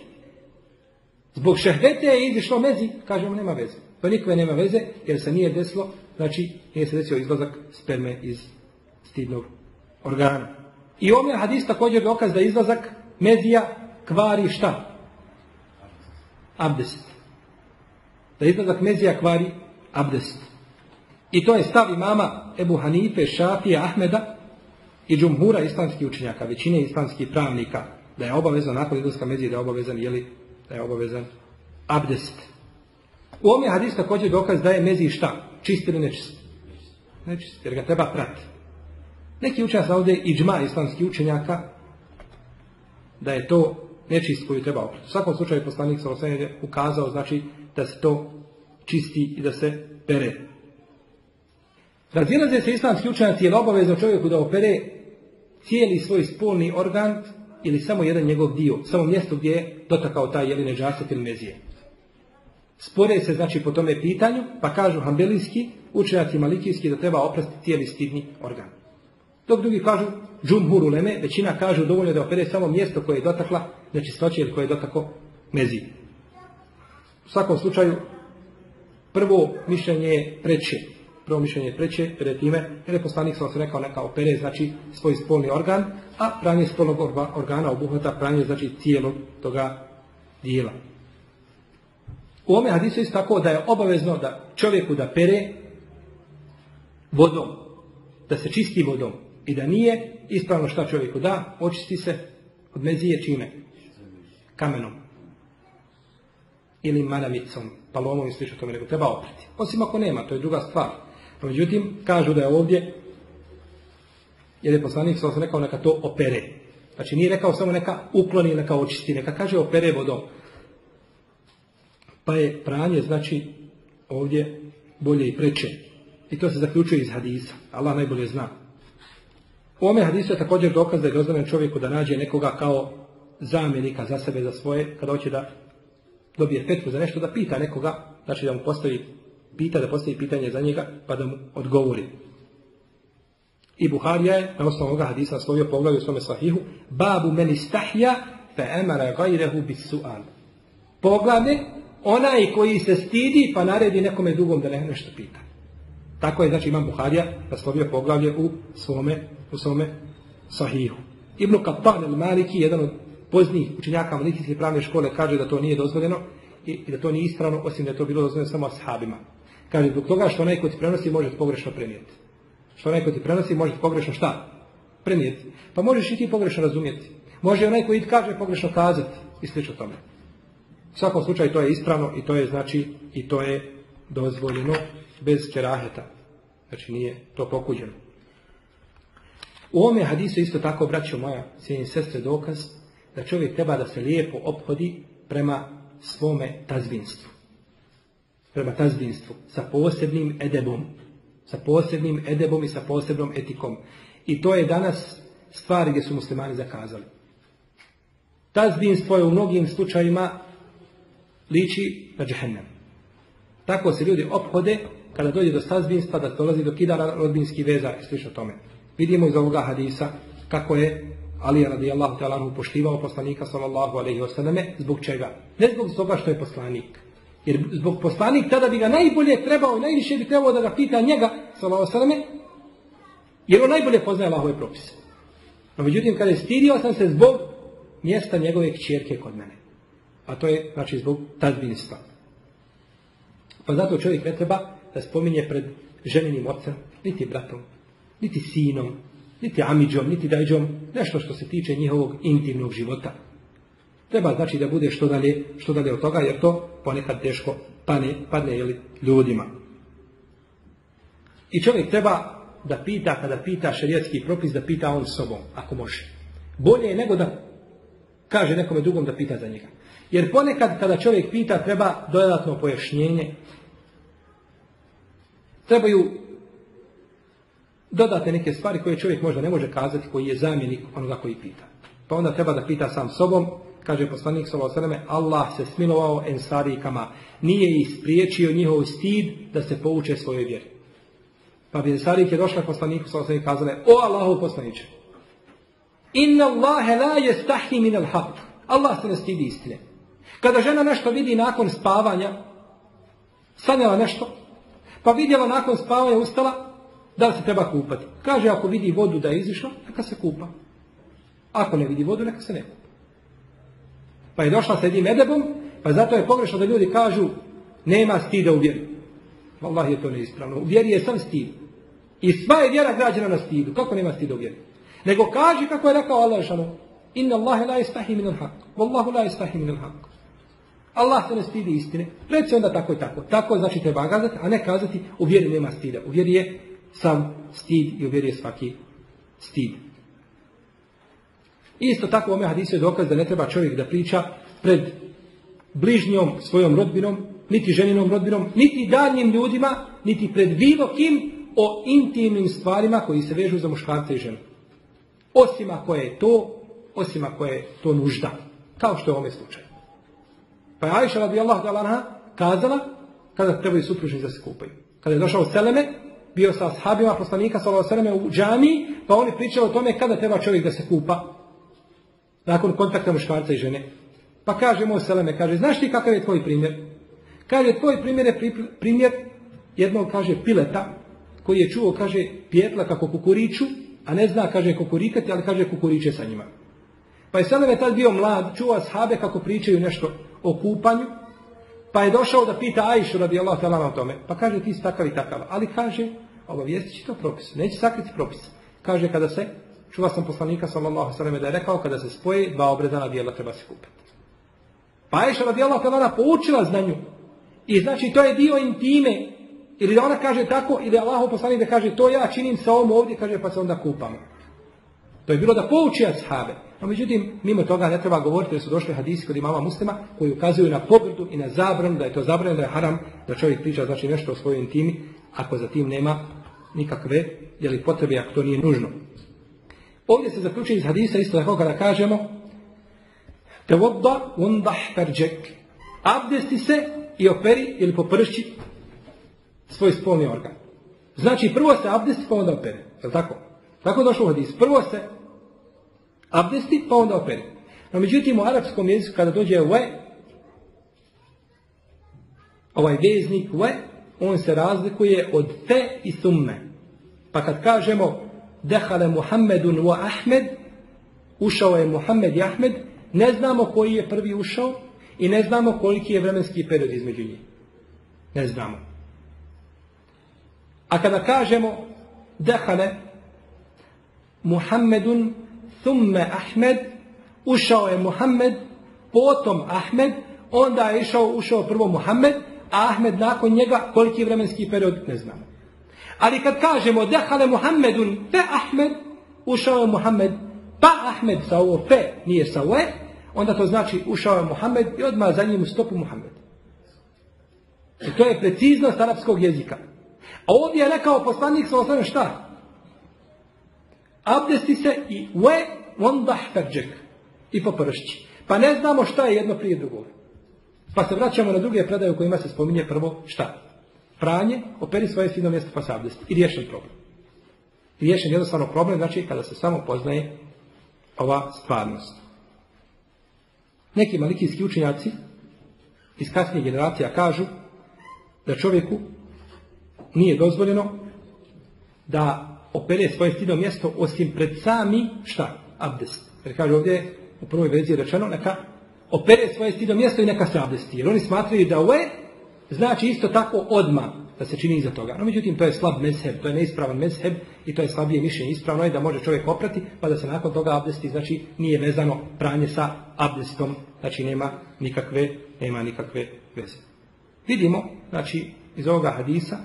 Zbog šehvete je izišlo mezi, kažemo nema veze. To nikome nema veze, jer se nije desilo, znači nije se desio izlazak sperme iz stidnog organa. I ovdje hadis također dokaz da izlazak mezija kvari šta? Abdest. Da izlazak mezija kvari abdest. I to je stav imama Ebu Hanife, Šafija, Ahmeda i džumhura islamskih učenjaka, većine islamskih pravnika, da je obavezan nakon izlaska mezije, da je obavezan, jeli, da je obavezan abdest. U ovom je hadis također dokaz da je meziji šta? Čist ili nečist? Nečist, jer ga treba prati. Neki učenjaci ovdje i džma islamskih učenjaka da je to nečist koju treba oprati. U svakom slučaju poslanik sa je ukazao znači da se to čisti i da se pere. Razilaze se islamski učenjaci je obavezno čovjeku da opere cijeli svoj spolni organ ili samo jedan njegov dio, samo mjesto gdje je dotakao taj jeli neđaset ili mezije. Spore se znači po tome pitanju, pa kažu hambelijski, učenjaci malikijski da treba oprasti cijeli stidni organ. Dok drugi kažu, džumhur uleme, većina kažu dovoljno da opere samo mjesto koje je dotakla nečistoće ili koje je dotaklo mezije. U svakom slučaju, prvo mišljenje je preče. Prvo mišljenje je preče, je time, jer je poslanik sam se rekao neka opere, znači svoj spolni organ, a pranje spolnog organa obuhvata pranje, znači cijelog toga dijela. U ome hadisu isto tako da je obavezno da čovjeku da pere vodom, da se čisti vodom i da nije ispravno šta čovjeku da, očisti se od mezije čime? Kamenom. Ili manamicom, palomom i slično tome, nego treba oprati. Osim ako nema, to je druga stvar. Međutim, kažu da je ovdje, jer je poslanik sam rekao neka to opere. Znači nije rekao samo neka ukloni, neka očisti, neka kaže opere vodom. Pa je pranje, znači, ovdje bolje i preče. I to se zaključuje iz hadisa. Allah najbolje zna. U ome hadisu je također dokaz da je dozvoljen čovjeku da nađe nekoga kao zamjenika za sebe, za svoje, kada hoće da dobije petku za nešto, da pita nekoga, znači da mu postavi, pita, da postavi pitanje za njega, pa da mu odgovori. I Buharija je na osnovu ovoga hadisa naslovio poglavlje u svome sahihu Babu meni stahja fe emara gajrehu bis. Poglavlje onaj koji se stidi pa naredi nekome drugom da ne nešto pita. Tako je, znači, Imam Buharija naslovio poglavlje u svome, u svome sahihu. Ibn Qattan al-Maliki, jedan od poznijih učenjaka malikijske pravne škole, kaže da to nije dozvoljeno i, i, da to nije ispravno, osim da je to bilo dozvoljeno samo ashabima. Kaže, zbog toga što onaj ko ti prenosi može pogrešno prenijeti. Što onaj ko ti prenosi može pogrešno šta? Prenijeti. Pa možeš i ti pogrešno razumjeti. Može onaj koji kaže pogrešno kazati i slično tome. U svakom slučaju to je ispravno i to je znači i to je dozvoljeno bez keraheta. Znači nije to pokuđeno. U ovome hadisu isto tako, braćo moja, cijenim sestre, dokaz da čovjek treba da se lijepo ophodi prema svome tazbinstvu. Prema tazbinstvu. Sa posebnim edebom. Sa posebnim edebom i sa posebnom etikom. I to je danas stvari gdje su muslimani zakazali. Tazbinstvo je u mnogim slučajima liči na džehennem. Tako se ljudi ophode kada dođe do tazbinstva da dolazi do kidara rodbinskih veza i slično tome. Vidimo iz ovoga hadisa kako je Ali radijallahu ta'ala poštivao poslanika sallallahu alaihi wasallame. Zbog čega? Ne zbog toga što je poslanik. Jer zbog poslanik tada bi ga najbolje trebao i najviše bi trebao da ga pita njega sallallahu alaihi jer on najbolje poznaje Allahove propise. No međutim, kada je stidio sam se zbog mjesta njegove kćerke kod mene. A to je, znači, zbog tazbinstva. Pa zato čovjek ne treba da spominje pred ženinim ocem, niti bratom, niti sinom, niti amidžom, niti dajđom, nešto što se tiče njihovog intimnog života. Treba znači da bude što dalje, što dalje od toga, jer to ponekad teško padne, padne jeli, ljudima. I čovjek treba da pita, kada pita šerijetski propis, da pita on sobom, ako može. Bolje je nego da kaže nekome drugom da pita za njega. Jer ponekad kada čovjek pita treba dodatno pojašnjenje. Trebaju dodate neke stvari koje čovjek možda ne može kazati koji je zamjenik onoga koji pita. Pa onda treba da pita sam sobom, kaže poslanik sallallahu Allah se smilovao ensarikama, nije ispriječio njihov stid da se pouče svoje vjeri. Pa bi ensarik je došla poslaniku sallallahu alejhi kazale: "O Allahu poslanice, inna Allahe la yastahi min al-haq." Allah se ne stidi istine. Kada žena nešto vidi nakon spavanja, sanjala nešto, pa vidjela nakon spavanja ustala, da li se treba kupati. Kaže, ako vidi vodu da je izišla, neka se kupa. Ako ne vidi vodu, neka se ne kupa. Pa je došla sa jednim edebom, pa zato je pogrešno da ljudi kažu, nema stida u vjeri. Allah je to neispravno. U vjeri je sam stid. I sva je vjera građena na stidu. Kako nema stida u vjeri? Nego kaže kako je rekao Allah šano. Inna Allahe la istahi min al-haq. Wallahu la istahi min al-haq. Allah se ne stidi istine. Reci onda tako i tako. Tako znači treba kazati, a ne kazati u vjeri nema stida. U vjeri je sam stid i u vjeri je svaki stid. Isto tako u ome hadisu je dokaz da ne treba čovjek da priča pred bližnjom svojom rodbinom, niti ženinom rodbinom, niti daljnjim ljudima, niti pred bilo kim o intimnim stvarima koji se vežu za muškarca i ženu. Osim ako je to, osim ako je to nužda. Kao što je u ovome slučaju. Pa je Aisha radijallahu ta'ala kazala kada trebaju supružnici da se kupaju. Kada je došao Seleme, bio sa ashabima poslanika sallallahu u džamiji, pa oni pričaju o tome kada treba čovjek da se kupa nakon kontakta muškarca i žene. Pa kaže moj Seleme, kaže, znaš ti kakav je tvoj primjer? Kaže, tvoj primjer je primjer jednog, kaže, pileta, koji je čuo, kaže, pjetla kako kukuriću, a ne zna, kaže, kukurikati, ali kaže, kukuriće sa njima. Pa je Seleme tad bio mlad, čuo ashabe kako pričaju nešto o kupanju, pa je došao da pita Ajšu radijallahu ta'ala o tome. Pa kaže ti si takav i takav. Ali kaže, obavijestit će to propis. Neće sakriti propis. Kaže kada se, čuva sam poslanika sallallahu sallam da je rekao kada se spoje dva obredana dijela treba se kupiti. Pa Ajša radijallahu ta'ala poučila znanju. I znači to je dio intime. Ili da ona kaže tako, ili Allahu poslanik da kaže to ja činim sa ovom ovdje, kaže pa se onda kupamo. To je bilo da pouči ashabe. No međutim, mimo toga ne treba govoriti jer su došli hadisi kod imama muslima koji ukazuju na pogrdu i na zabranu, da je to zabranjeno, da je haram, da čovjek priča znači nešto o svojoj intimi, ako za tim nema nikakve jeli, potrebe, ako to nije nužno. Ovdje se zaključuje iz hadisa isto tako kada kažemo te vodda undah perđek. Abdesti se i operi ili poprši svoj spolni organ. Znači prvo se abdesti pa onda operi. Je li tako? Tako došlo u hadisu. Prvo se abdesti, pa onda operi. No međutim, u arapskom jeziku kada dođe ve, ovaj veznik ve, on se razlikuje od te i summe. Pa kad kažemo dehale Muhammedun wa Ahmed, ušao je Muhammed i Ahmed, ne znamo koji je prvi ušao i ne znamo koliki je vremenski period između njih. Ne znamo. A kada kažemo dehale Muhammedun thumme Ahmed, ušao je Muhammed, potom Ahmed, onda je išao, ušao prvo Muhammed, a Ahmed nakon njega, koliki vremenski period, ne znamo. Ali kad kažemo dehale Muhammedun fe Ahmed, ušao je Muhammed, pa Ahmed sa ovo fe, nije sa ovo onda to znači ušao je Muhammed i odmah za njim u stopu Muhammed. I to je preciznost arapskog jezika. A ovdje je rekao poslanik sa šta? Abdesti se i we ondah ferđek i popršći. Pa ne znamo šta je jedno prije drugog. Pa se vraćamo na druge predaje u kojima se spominje prvo šta? Pranje, operi svoje sidno mjesto pa se abdesti. I riješen problem. Riješen jednostavno problem, znači kada se samo poznaje ova stvarnost. Neki malikijski učenjaci iz kasnijih generacija kažu da čovjeku nije dozvoljeno da opere svoje stidno mjesto osim pred sami šta? Abdest. Jer kaže ovdje u prvoj verziji rečeno neka opere svoje stidno mjesto i neka se abdesti. Jer oni smatraju da ove znači isto tako odma da se čini iza toga. No međutim to je slab mezheb, to je neispravan mezheb i to je slabije mišljenje. Ispravno je da može čovjek oprati pa da se nakon toga abdesti, znači nije vezano pranje sa abdestom, znači nema nikakve, nema nikakve veze. Vidimo, znači, iz ovoga hadisa,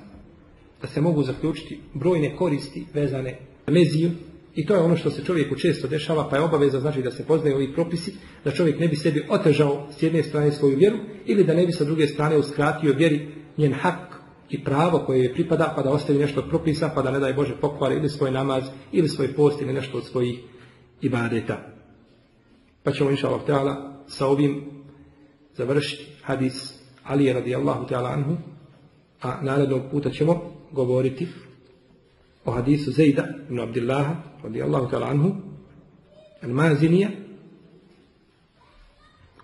da se mogu zaključiti brojne koristi vezane leziju i to je ono što se čovjeku često dešava, pa je obaveza znači da se poznaje ovi propisi, da čovjek ne bi sebi otežao s jedne strane svoju vjeru ili da ne bi sa druge strane uskratio vjeri njen hak i pravo koje je pripada pa da ostavi nešto od propisa pa da ne daj Bože pokvare ili svoj namaz ili svoj post ili nešto od svojih ibadeta. Pa ćemo inša Allah sa ovim završiti hadis Ali radijallahu ta'ala anhu a narednog puta ćemo govoriti o hadisu Zejda ibn Abdillaha radijallahu ta'ala anhu al-Mazinija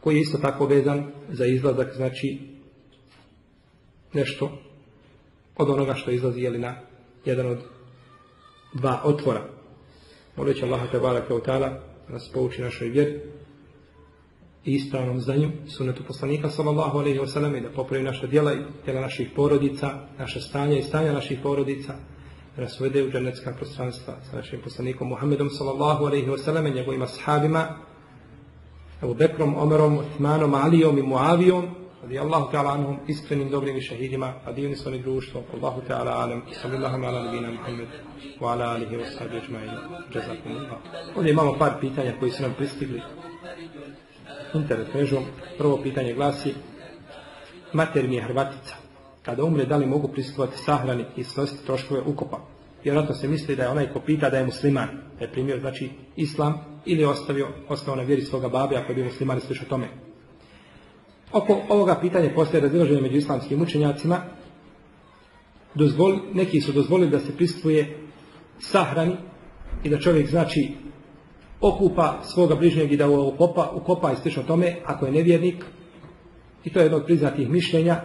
koji je isto tako vezan za izlazak znači nešto od onoga što izlazi jeli na jedan od dva otvora. Molit Allaha te baraka nas pouči našoj vjeri i ispravnom znanju sunetu poslanika sallallahu alaihi wa sallam i da popravi naša djela i djela naših porodica, naše stanja i stanja naših porodica, da nas uvede u džanetska prostranstva sa našim poslanikom Muhammedom sallallahu alaihi wa sallam i njegovim ashabima, Ebu Bekrom, Omerom, Osmanom, Alijom i Muavijom, radi Allahu ta'ala anhum, iskrenim dobrim i šehidima, a divni su oni društvo, Allahu ta'ala alam, sallallahu ala nabina Muhammed, wa ala alihi wa sahbihi ajma'in, jazakumullah. Ovdje imamo par pitanja koji su nam pristigli internet mrežom. Prvo pitanje glasi, mater mi je Hrvatica. Kada umre, da li mogu prisustvovati sahrani i snositi troškove ukopa? Vjerojatno se misli da je onaj ko pita da je musliman, da je primio znači islam ili je ostavio, ostao na vjeri svoga babe ako je bio musliman i slično tome. Oko ovoga pitanja postoje razilaženje među islamskim učenjacima. Dozvoli, neki su dozvolili da se pristvuje sahrani i da čovjek znači okupa svoga bližnjeg i da ukopa, ukopa i slično tome ako je nevjernik. I to je jedno od priznatih mišljenja.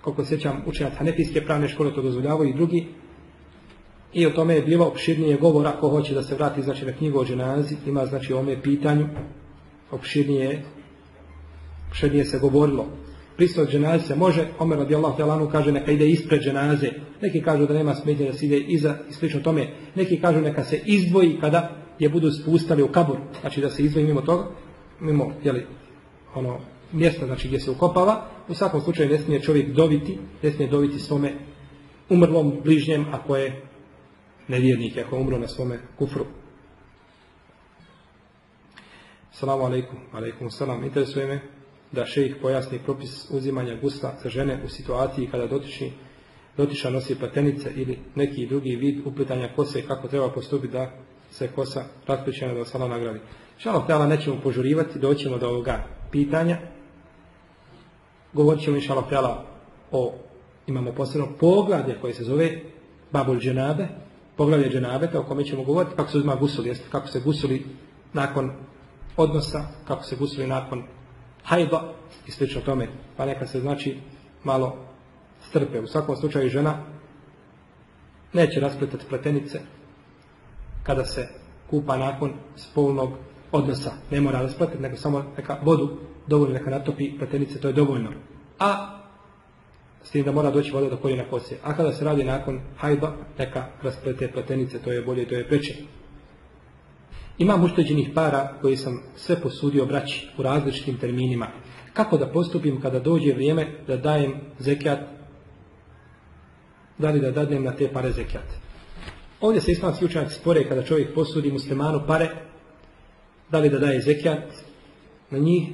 Koliko sjećam učenjac Hanefijske pravne škole to dozvoljavaju i drugi. I o tome je bilo opširnije govor ako hoće da se vrati znači na knjigu o dženazi. Ima znači o ome pitanju opširnije opširnije se govorilo. Prisut dženaze se može, Omer radijallahu ta'ala kaže neka ide ispred dženaze. Neki kažu da nema smetnje da se ide iza i slično tome. Neki kažu neka se izdvoji kada je budu spustali u kabur, znači da se izdvoji mimo toga, mimo, jeli, ono, mjesta, znači gdje se ukopava, u svakom slučaju ne smije čovjek dobiti, ne smije dobiti svome umrlom bližnjem, ako je nevjernik, ako je umro na svome kufru. Salamu alaikum, alaikum salam. Interesuje me da šejih pojasni propis uzimanja gusla za žene u situaciji kada dotični dotiša nosi patenice ili neki drugi vid uplitanja kose kako treba postupiti da se kosa raskričena da vas nagradi. Šalom htjela nećemo požurivati, doćemo do ovoga pitanja. Govorit ćemo inšalom htjela o, imamo posebno poglavlje koje se zove Babul dženabe, poglavlje dženabe, o kome ćemo govoriti, kako se uzima gusul, jest, kako se gusuli nakon odnosa, kako se gusuli nakon hajba i slično tome. Pa neka se znači malo strpe. U svakom slučaju žena neće raspletati pletenice, kada se kupa nakon spolnog odnosa. Ne mora rasplatiti, nego samo neka vodu dovoljno neka natopi pletenice, to je dovoljno. A s tim da mora doći voda do koljena kose. A kada se radi nakon hajba, neka rasplete pletenice, to je bolje, to je preče. Imam ušteđenih para koji sam sve posudio braći u različitim terminima. Kako da postupim kada dođe vrijeme da dajem zekijat, da li da dadnem na te pare zekijat? Ovdje se islamski učenjaci spore kada čovjek posudi muslimanu pare, da li da daje zekijat na njih,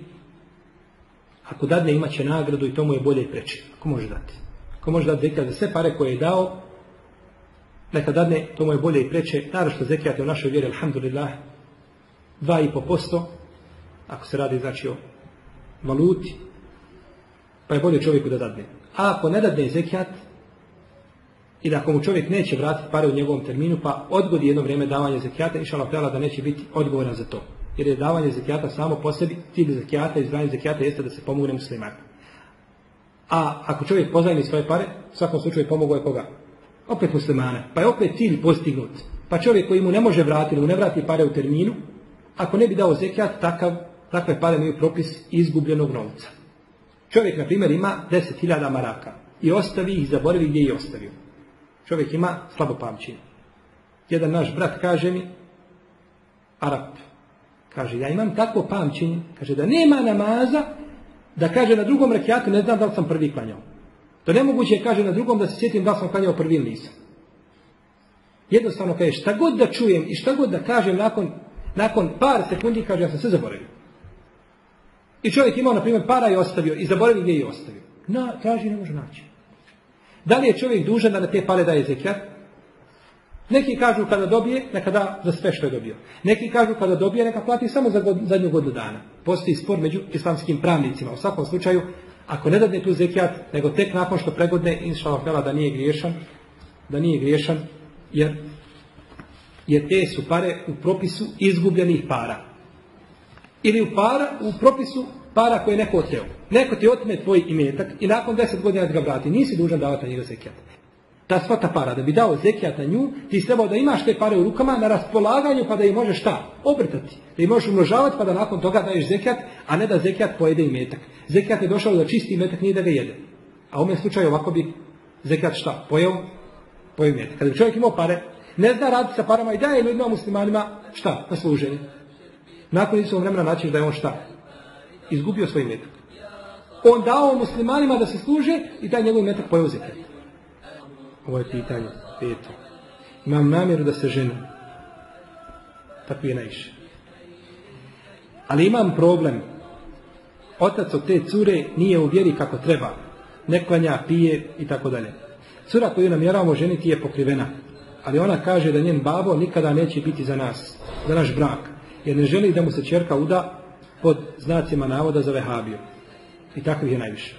ako dadne imat će nagradu i to mu je bolje i preče. Ako može dati. Ako može dati zekijat za sve pare koje je dao, neka dadne, to mu je bolje i preče. Naravno zekijat je u našoj vjeri, alhamdulillah, 2,5%, ako se radi znači o valuti, pa je bolje čovjeku da dadne. A ako ne dadne zekijat, i da ako mu čovjek neće vratiti pare u njegovom terminu, pa odgodi jedno vrijeme davanje zekijata, inša Allah da neće biti odgovoran za to. Jer je davanje zekijata samo po sebi, cilj zekijata i zdravanje zekijata jeste da se pomogne musliman. A ako čovjek pozajmi svoje pare, u svakom slučaju pomogao je koga? Opet muslimana. Pa je opet cilj postignut. Pa čovjek koji mu ne može vratiti ili ne vrati pare u terminu, ako ne bi dao zekijat, takav, takve pare imaju propis izgubljenog novca. Čovjek, na primjer, ima 10.000 maraka i ostavi ih, zaboravi gdje je ostavio. Čovjek ima slabo pamćenje. Jedan naš brat kaže mi, Arap, kaže, ja imam takvo pamćenje, kaže da nema namaza, da kaže na drugom rekiatu ne znam da li sam prvi klanjao. To nemoguće kaže na drugom da se sjetim da sam klanjao prvi ili. Jednostavno kaže šta god da čujem i šta god da kažem nakon, nakon par sekundi kaže ja sam sve zaboravio. I čovjek imao na primjer para i ostavio i zaboravio gdje je ostavio. Na, traži ne može naći. Da li je čovjek dužan da na te pare daje zekijat? Neki kažu kada dobije, neka da za sve što je dobio. Neki kažu kada dobije, neka plati samo za god, zadnju godinu dana. Postoji spor među islamskim pravnicima. U svakom slučaju, ako ne dadne tu zekijat, nego tek nakon što pregodne, inša Allah, da nije griješan, da nije griješan, jer, jer te su pare u propisu izgubljenih para. Ili u, para, u propisu para koje je neko oteo. Neko ti otme tvoj imetak i nakon deset godina ga vrati. Nisi dužan davati na njega zekijat ta svata para, da bi dao zekijat na nju, ti si trebao da imaš te pare u rukama na raspolaganju pa da ih možeš šta? Obrtati. Da ih možeš umnožavati pa da nakon toga daješ zekijat, a ne da zekijat pojede i metak. Zekijat je došao da čisti metak, nije da ga jede. A u ovom slučaju ovako bi zekijat šta? Pojeo? Pojeo metak. Kada bi čovjek imao pare, ne zna raditi sa parama i daje ljudima muslimanima šta? Na služenje. Nakon izvog vremena naći da je on šta? Izgubio svoj metak. On dao muslimanima da se služe i taj njegov metak zekijat. Ovo je pitanje, peto. Imam namjeru da se ženu. Tako je najviše. Ali imam problem. Otac od te cure nije u vjeri kako treba. Ne klanja, pije i tako dalje. Cura koju namjeravamo ženiti je pokrivena. Ali ona kaže da njen babo nikada neće biti za nas. Za naš brak. Jer ne želi da mu se čerka uda pod znacima navoda za vehabiju. I takvih je najviše.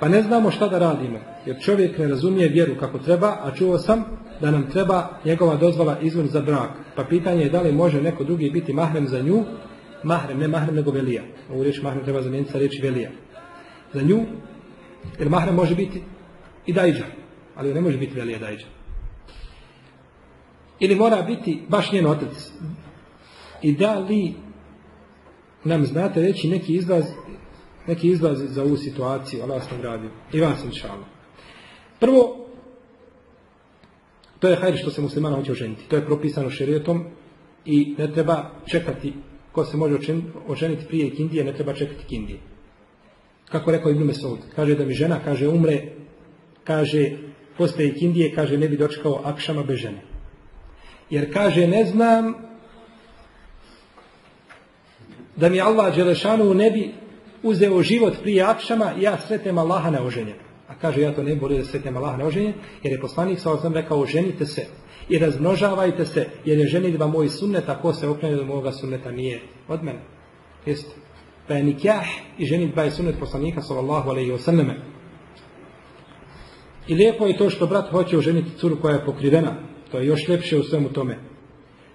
Pa ne znamo šta da radimo, jer čovjek ne razumije vjeru kako treba, a čuo sam da nam treba njegova dozvola izvor za brak. Pa pitanje je da li može neko drugi biti mahrem za nju, mahrem, ne mahrem nego velija. Ovu riječ mahrem treba zamijeniti sa riječi velija. Za nju, jer mahrem može biti i dajđa, ali ne može biti velija dajđa. Ili mora biti baš njen otac. I da li nam znate reći neki izlaz neki izlaz za ovu situaciju, Allah vas nagradio. I vas, inša Allah. Prvo, to je hajde što se muslimana hoće oženiti. To je propisano šerijetom i ne treba čekati ko se može oženiti prije kindije, ne treba čekati kindije. Kako rekao Ibn Mesud, kaže da mi žena, kaže umre, kaže postaje kindije, kaže ne bi dočekao akšama bez žene. Jer kaže ne znam da mi Allah Đelešanu ne bi uzeo život prije akšama, ja sretem Allaha oženje. A kaže, ja to ne bolje da sretem Allaha oženje, jer je poslanik sa osam rekao, ženite se i razmnožavajte se, jer je ženitba moj sunnet, ako se okrene do moga sunneta nije od mene. Jeste. Pa je nikjah i ženitba je sunnet poslanika sallallahu alaihi wa I lijepo je to što brat hoće oženiti curu koja je pokrivena. To je još ljepše u svemu tome.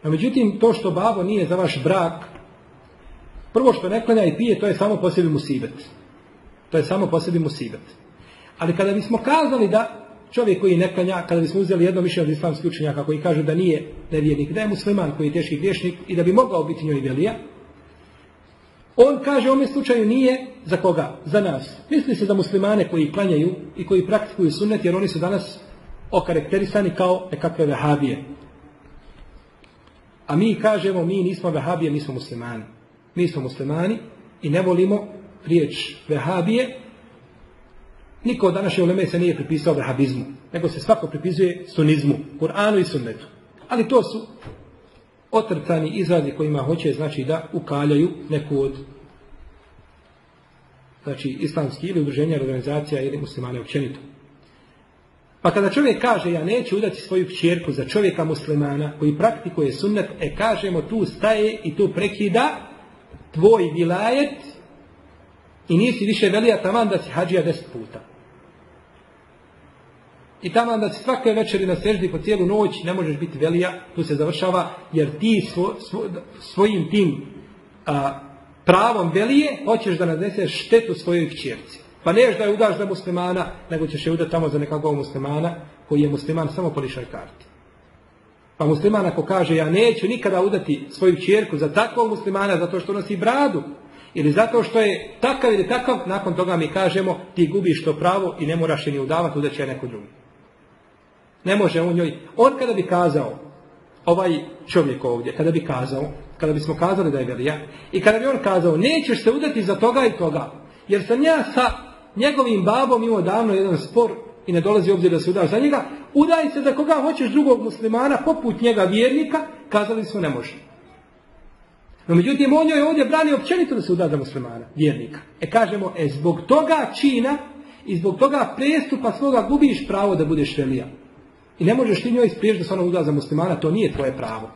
A međutim, to što babo nije za vaš brak, Prvo što ne klanja i pije, to je samo po sebi musibet. To je samo po sebi musibet. Ali kada bismo kazali da čovjek koji ne klanja, kada bismo uzeli jedno mišljenje od islamskih učenjaka koji kažu da nije nevjernik, da je musliman koji je teški griješnik i da bi mogao biti njoj velija, on kaže u ovom slučaju nije za koga? Za nas. Misli se za muslimane koji klanjaju i koji praktikuju sunnet jer oni su danas okarakterisani kao nekakve vehabije. A mi kažemo mi nismo vehabije, mi smo muslimani. Mi smo muslimani i ne volimo riječ vehabije. Niko od današnje uleme se nije pripisao vehabizmu, nego se svako pripisuje sunizmu, Kur'anu i sunnetu. Ali to su otrcani izrazi kojima hoće znači da ukaljaju neku od znači islamski ili udruženja organizacija ili muslimane općenito. Pa kada čovjek kaže ja neću udati svoju kćerku za čovjeka muslimana koji praktikuje sunnet, e kažemo tu staje i tu prekida tvoj vilajet i nisi više velija taman da si hađija deset puta. I taman da si svake večeri na seždi po cijelu noć ne možeš biti velija, tu se završava, jer ti svojim tim a, pravom velije hoćeš da nadneseš štetu svojoj kćerci. Pa neš da je udaš za muslimana, nego ćeš je udati tamo za nekakvog muslimana koji je musliman samo po lišoj karti. Pa musliman ako kaže ja neću nikada udati svoju čjerku za takvog muslimana zato što nosi bradu ili zato što je takav ili takav, nakon toga mi kažemo ti gubiš to pravo i ne moraš je ni udavati, udat će neko drugi. Ne može on njoj. On kada bi kazao, ovaj čovjek ovdje, kada bi kazao, kada bismo kazali da je velija, i kada bi on kazao, nećeš se udati za toga i toga, jer sam ja sa njegovim babom imao davno jedan spor i ne dolazi obzir da se udaš za njega, udaj se za koga hoćeš drugog muslimana, poput njega vjernika, kazali smo ne može. No međutim, on joj ovdje brani općenito da se uda za muslimana, vjernika. E kažemo, e zbog toga čina i zbog toga prestupa svoga gubiš pravo da budeš velija. I ne možeš ti njoj isprijeti da se ona uda za muslimana, to nije tvoje pravo.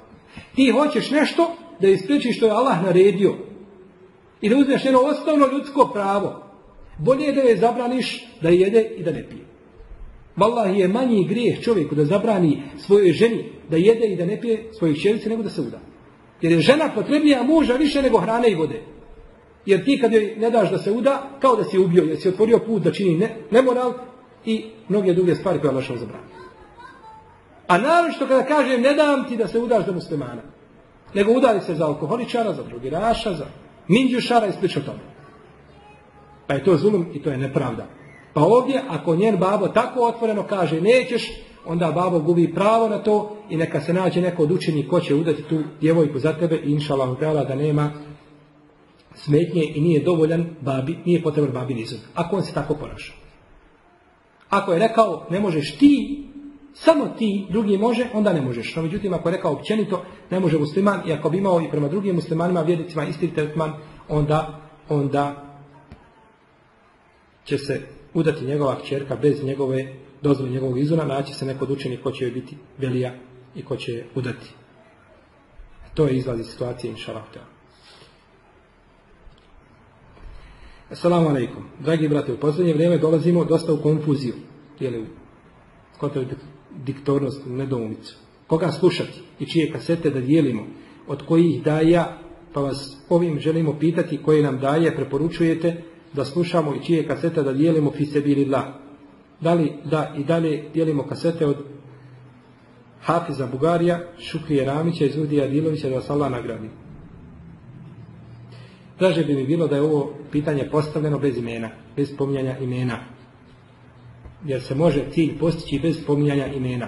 Ti hoćeš nešto da ispriječiš što je Allah naredio. I da uzmeš jedno osnovno ljudsko pravo. Bolje je da je zabraniš da jede i da ne pije. Wallahi je manji grijeh čovjeku da zabrani svojoj ženi da jede i da ne pije svojih čelice nego da se uda. Jer je žena potrebnija muža više nego hrane i vode. Jer ti kad joj ne daš da se uda, kao da si ubio, jer si otvorio put da čini ne, nemoral i mnoge druge stvari koje Allah zabrani. A naročito kada kažem ne dam ti da se udaš za muslimana, nego udari se za alkoholičara, za drugiraša, za minđušara i slično tome. Pa je to zulum i to je nepravda. Pa ovdje, ako njen babo tako otvoreno kaže nećeš, onda babo gubi pravo na to i neka se nađe neko od učenih ko će udati tu djevojku za tebe i inša da nema smetnje i nije dovoljan babi, nije potreban babi nizom. Ako on se tako ponaša. Ako je rekao ne možeš ti, samo ti, drugi može, onda ne možeš. No međutim, ako je rekao općenito, ne može musliman i ako bi imao i prema drugim muslimanima, vjernicima isti tretman, onda, onda će se udati njegova kćerka bez njegove dozvole njegovog izuna, naći se neko od učenih ko će joj biti velija i ko će je udati. To je izlaz iz situacije, inša Allah. Assalamu alaikum. Dragi brate, u posljednje vrijeme dolazimo dosta u konfuziju. Jeli u diktornost, nedoumicu. Koga slušati i čije kasete da dijelimo, od kojih daja, pa vas ovim želimo pitati koje nam daje, preporučujete da slušamo i čije kasete da dijelimo fi sebilillah. Da li da i dalje dijelimo kasete od Hafiza Bugarija, Šukrije Ramića i Zudija Dilovića da vas Allah nagradi. Draže bi mi bilo da je ovo pitanje postavljeno bez imena, bez spominjanja imena. Jer se može cilj postići bez spominjanja imena.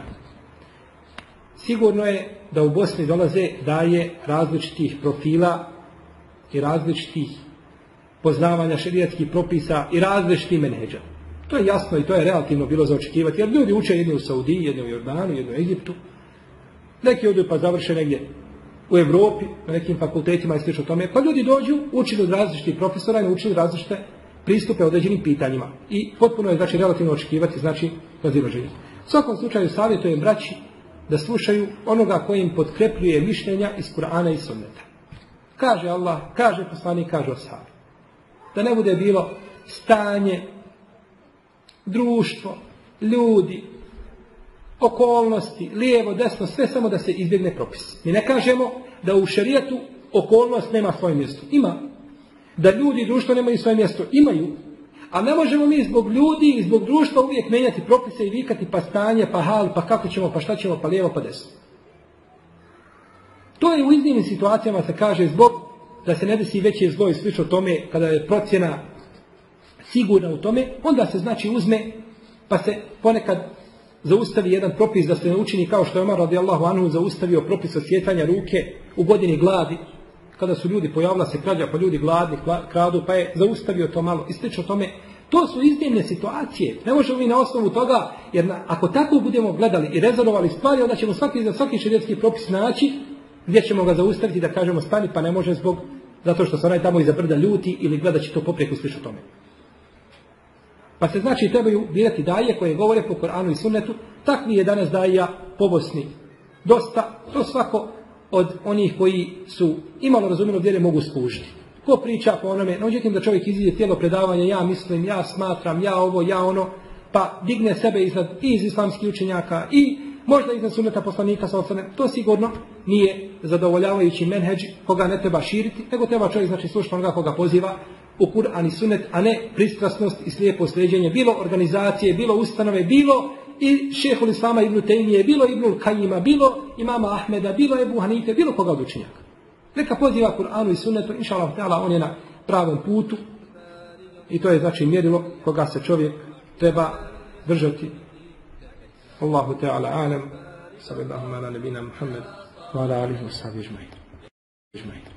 Sigurno je da u Bosni dolaze daje različitih profila i različitih poznavanja šerijatskih propisa i različitih menedža. To je jasno i to je relativno bilo za očekivati, jer ljudi uče jedni u Saudiji, jedni u Jordanu, jedni u Egiptu. Neki odu pa završe negdje u Europi, na nekim fakultetima i slično tome. Pa ljudi dođu, učili od različitih profesora i naučili različite pristupe određenim pitanjima. I potpuno je znači relativno očekivati znači razilaženje. U svakom slučaju savjetujem braći da slušaju onoga koji im potkrepljuje mišljenja iz Kur'ana i Sunneta. Kaže Allah, kaže poslanik, kaže Osab. Da ne bude bilo stanje, društvo, ljudi, okolnosti, lijevo, desno, sve samo da se izbjegne propis. Mi ne kažemo da u šarijetu okolnost nema svoje mjesto. Ima. Da ljudi i društvo nemaju svoje mjesto. Imaju. A ne možemo mi zbog ljudi i zbog društva uvijek menjati propise i vikati pa stanje, pa hal, pa kako ćemo, pa šta ćemo, pa lijevo, pa desno. To je u iznimnim situacijama se kaže zbog da se ne desi veće zlo i slično tome kada je procjena sigurna u tome, onda se znači uzme pa se ponekad zaustavi jedan propis da se ne učini kao što je Omar radijallahu anhu zaustavio propis osjetanja ruke u godini gladi, kada su ljudi pojavila se krađa pa ljudi gladni kradu pa je zaustavio to malo i slično tome. To su iznimne situacije. Ne možemo mi na osnovu toga jer ako tako budemo gledali i rezervovali stvari onda ćemo svaki za svaki širijetski propis naći gdje ćemo ga zaustaviti da kažemo stani pa ne može zbog zato što se onaj tamo iza brda ljuti ili gleda će to poprijeku slično tome pa se znači trebaju birati daje koje govore po Koranu i Sunnetu. Takvi je danas daja po. Dosta, to svako od onih koji su imalo razumjeno vjere mogu služiti. Ko priča po onome, no da čovjek izvije tijelo predavanja, ja mislim, ja smatram, ja ovo, ja ono, pa digne sebe iznad i iz islamskih učenjaka i možda iznad sunneta poslanika sa osane, to sigurno nije zadovoljavajući menheđ koga ne treba širiti, nego treba čovjek znači slušati onoga koga poziva u Kur'an i Sunnet, a ne pristrasnost i slijepo sljeđenje bilo organizacije, bilo ustanove, bilo i šehol Islama Ibn Tejmije, bilo Ibn Kajima, bilo imama Ahmeda, bilo Ebu Hanite, bilo koga od učenjaka. Neka poziva Kur'anu i Sunnetu, inša Allah, on je na pravom putu i to je znači mjerilo koga se čovjek treba držati. Allahu Teala alem, sallallahu ala nebina Muhammed, wa ala alihi wa sahbihi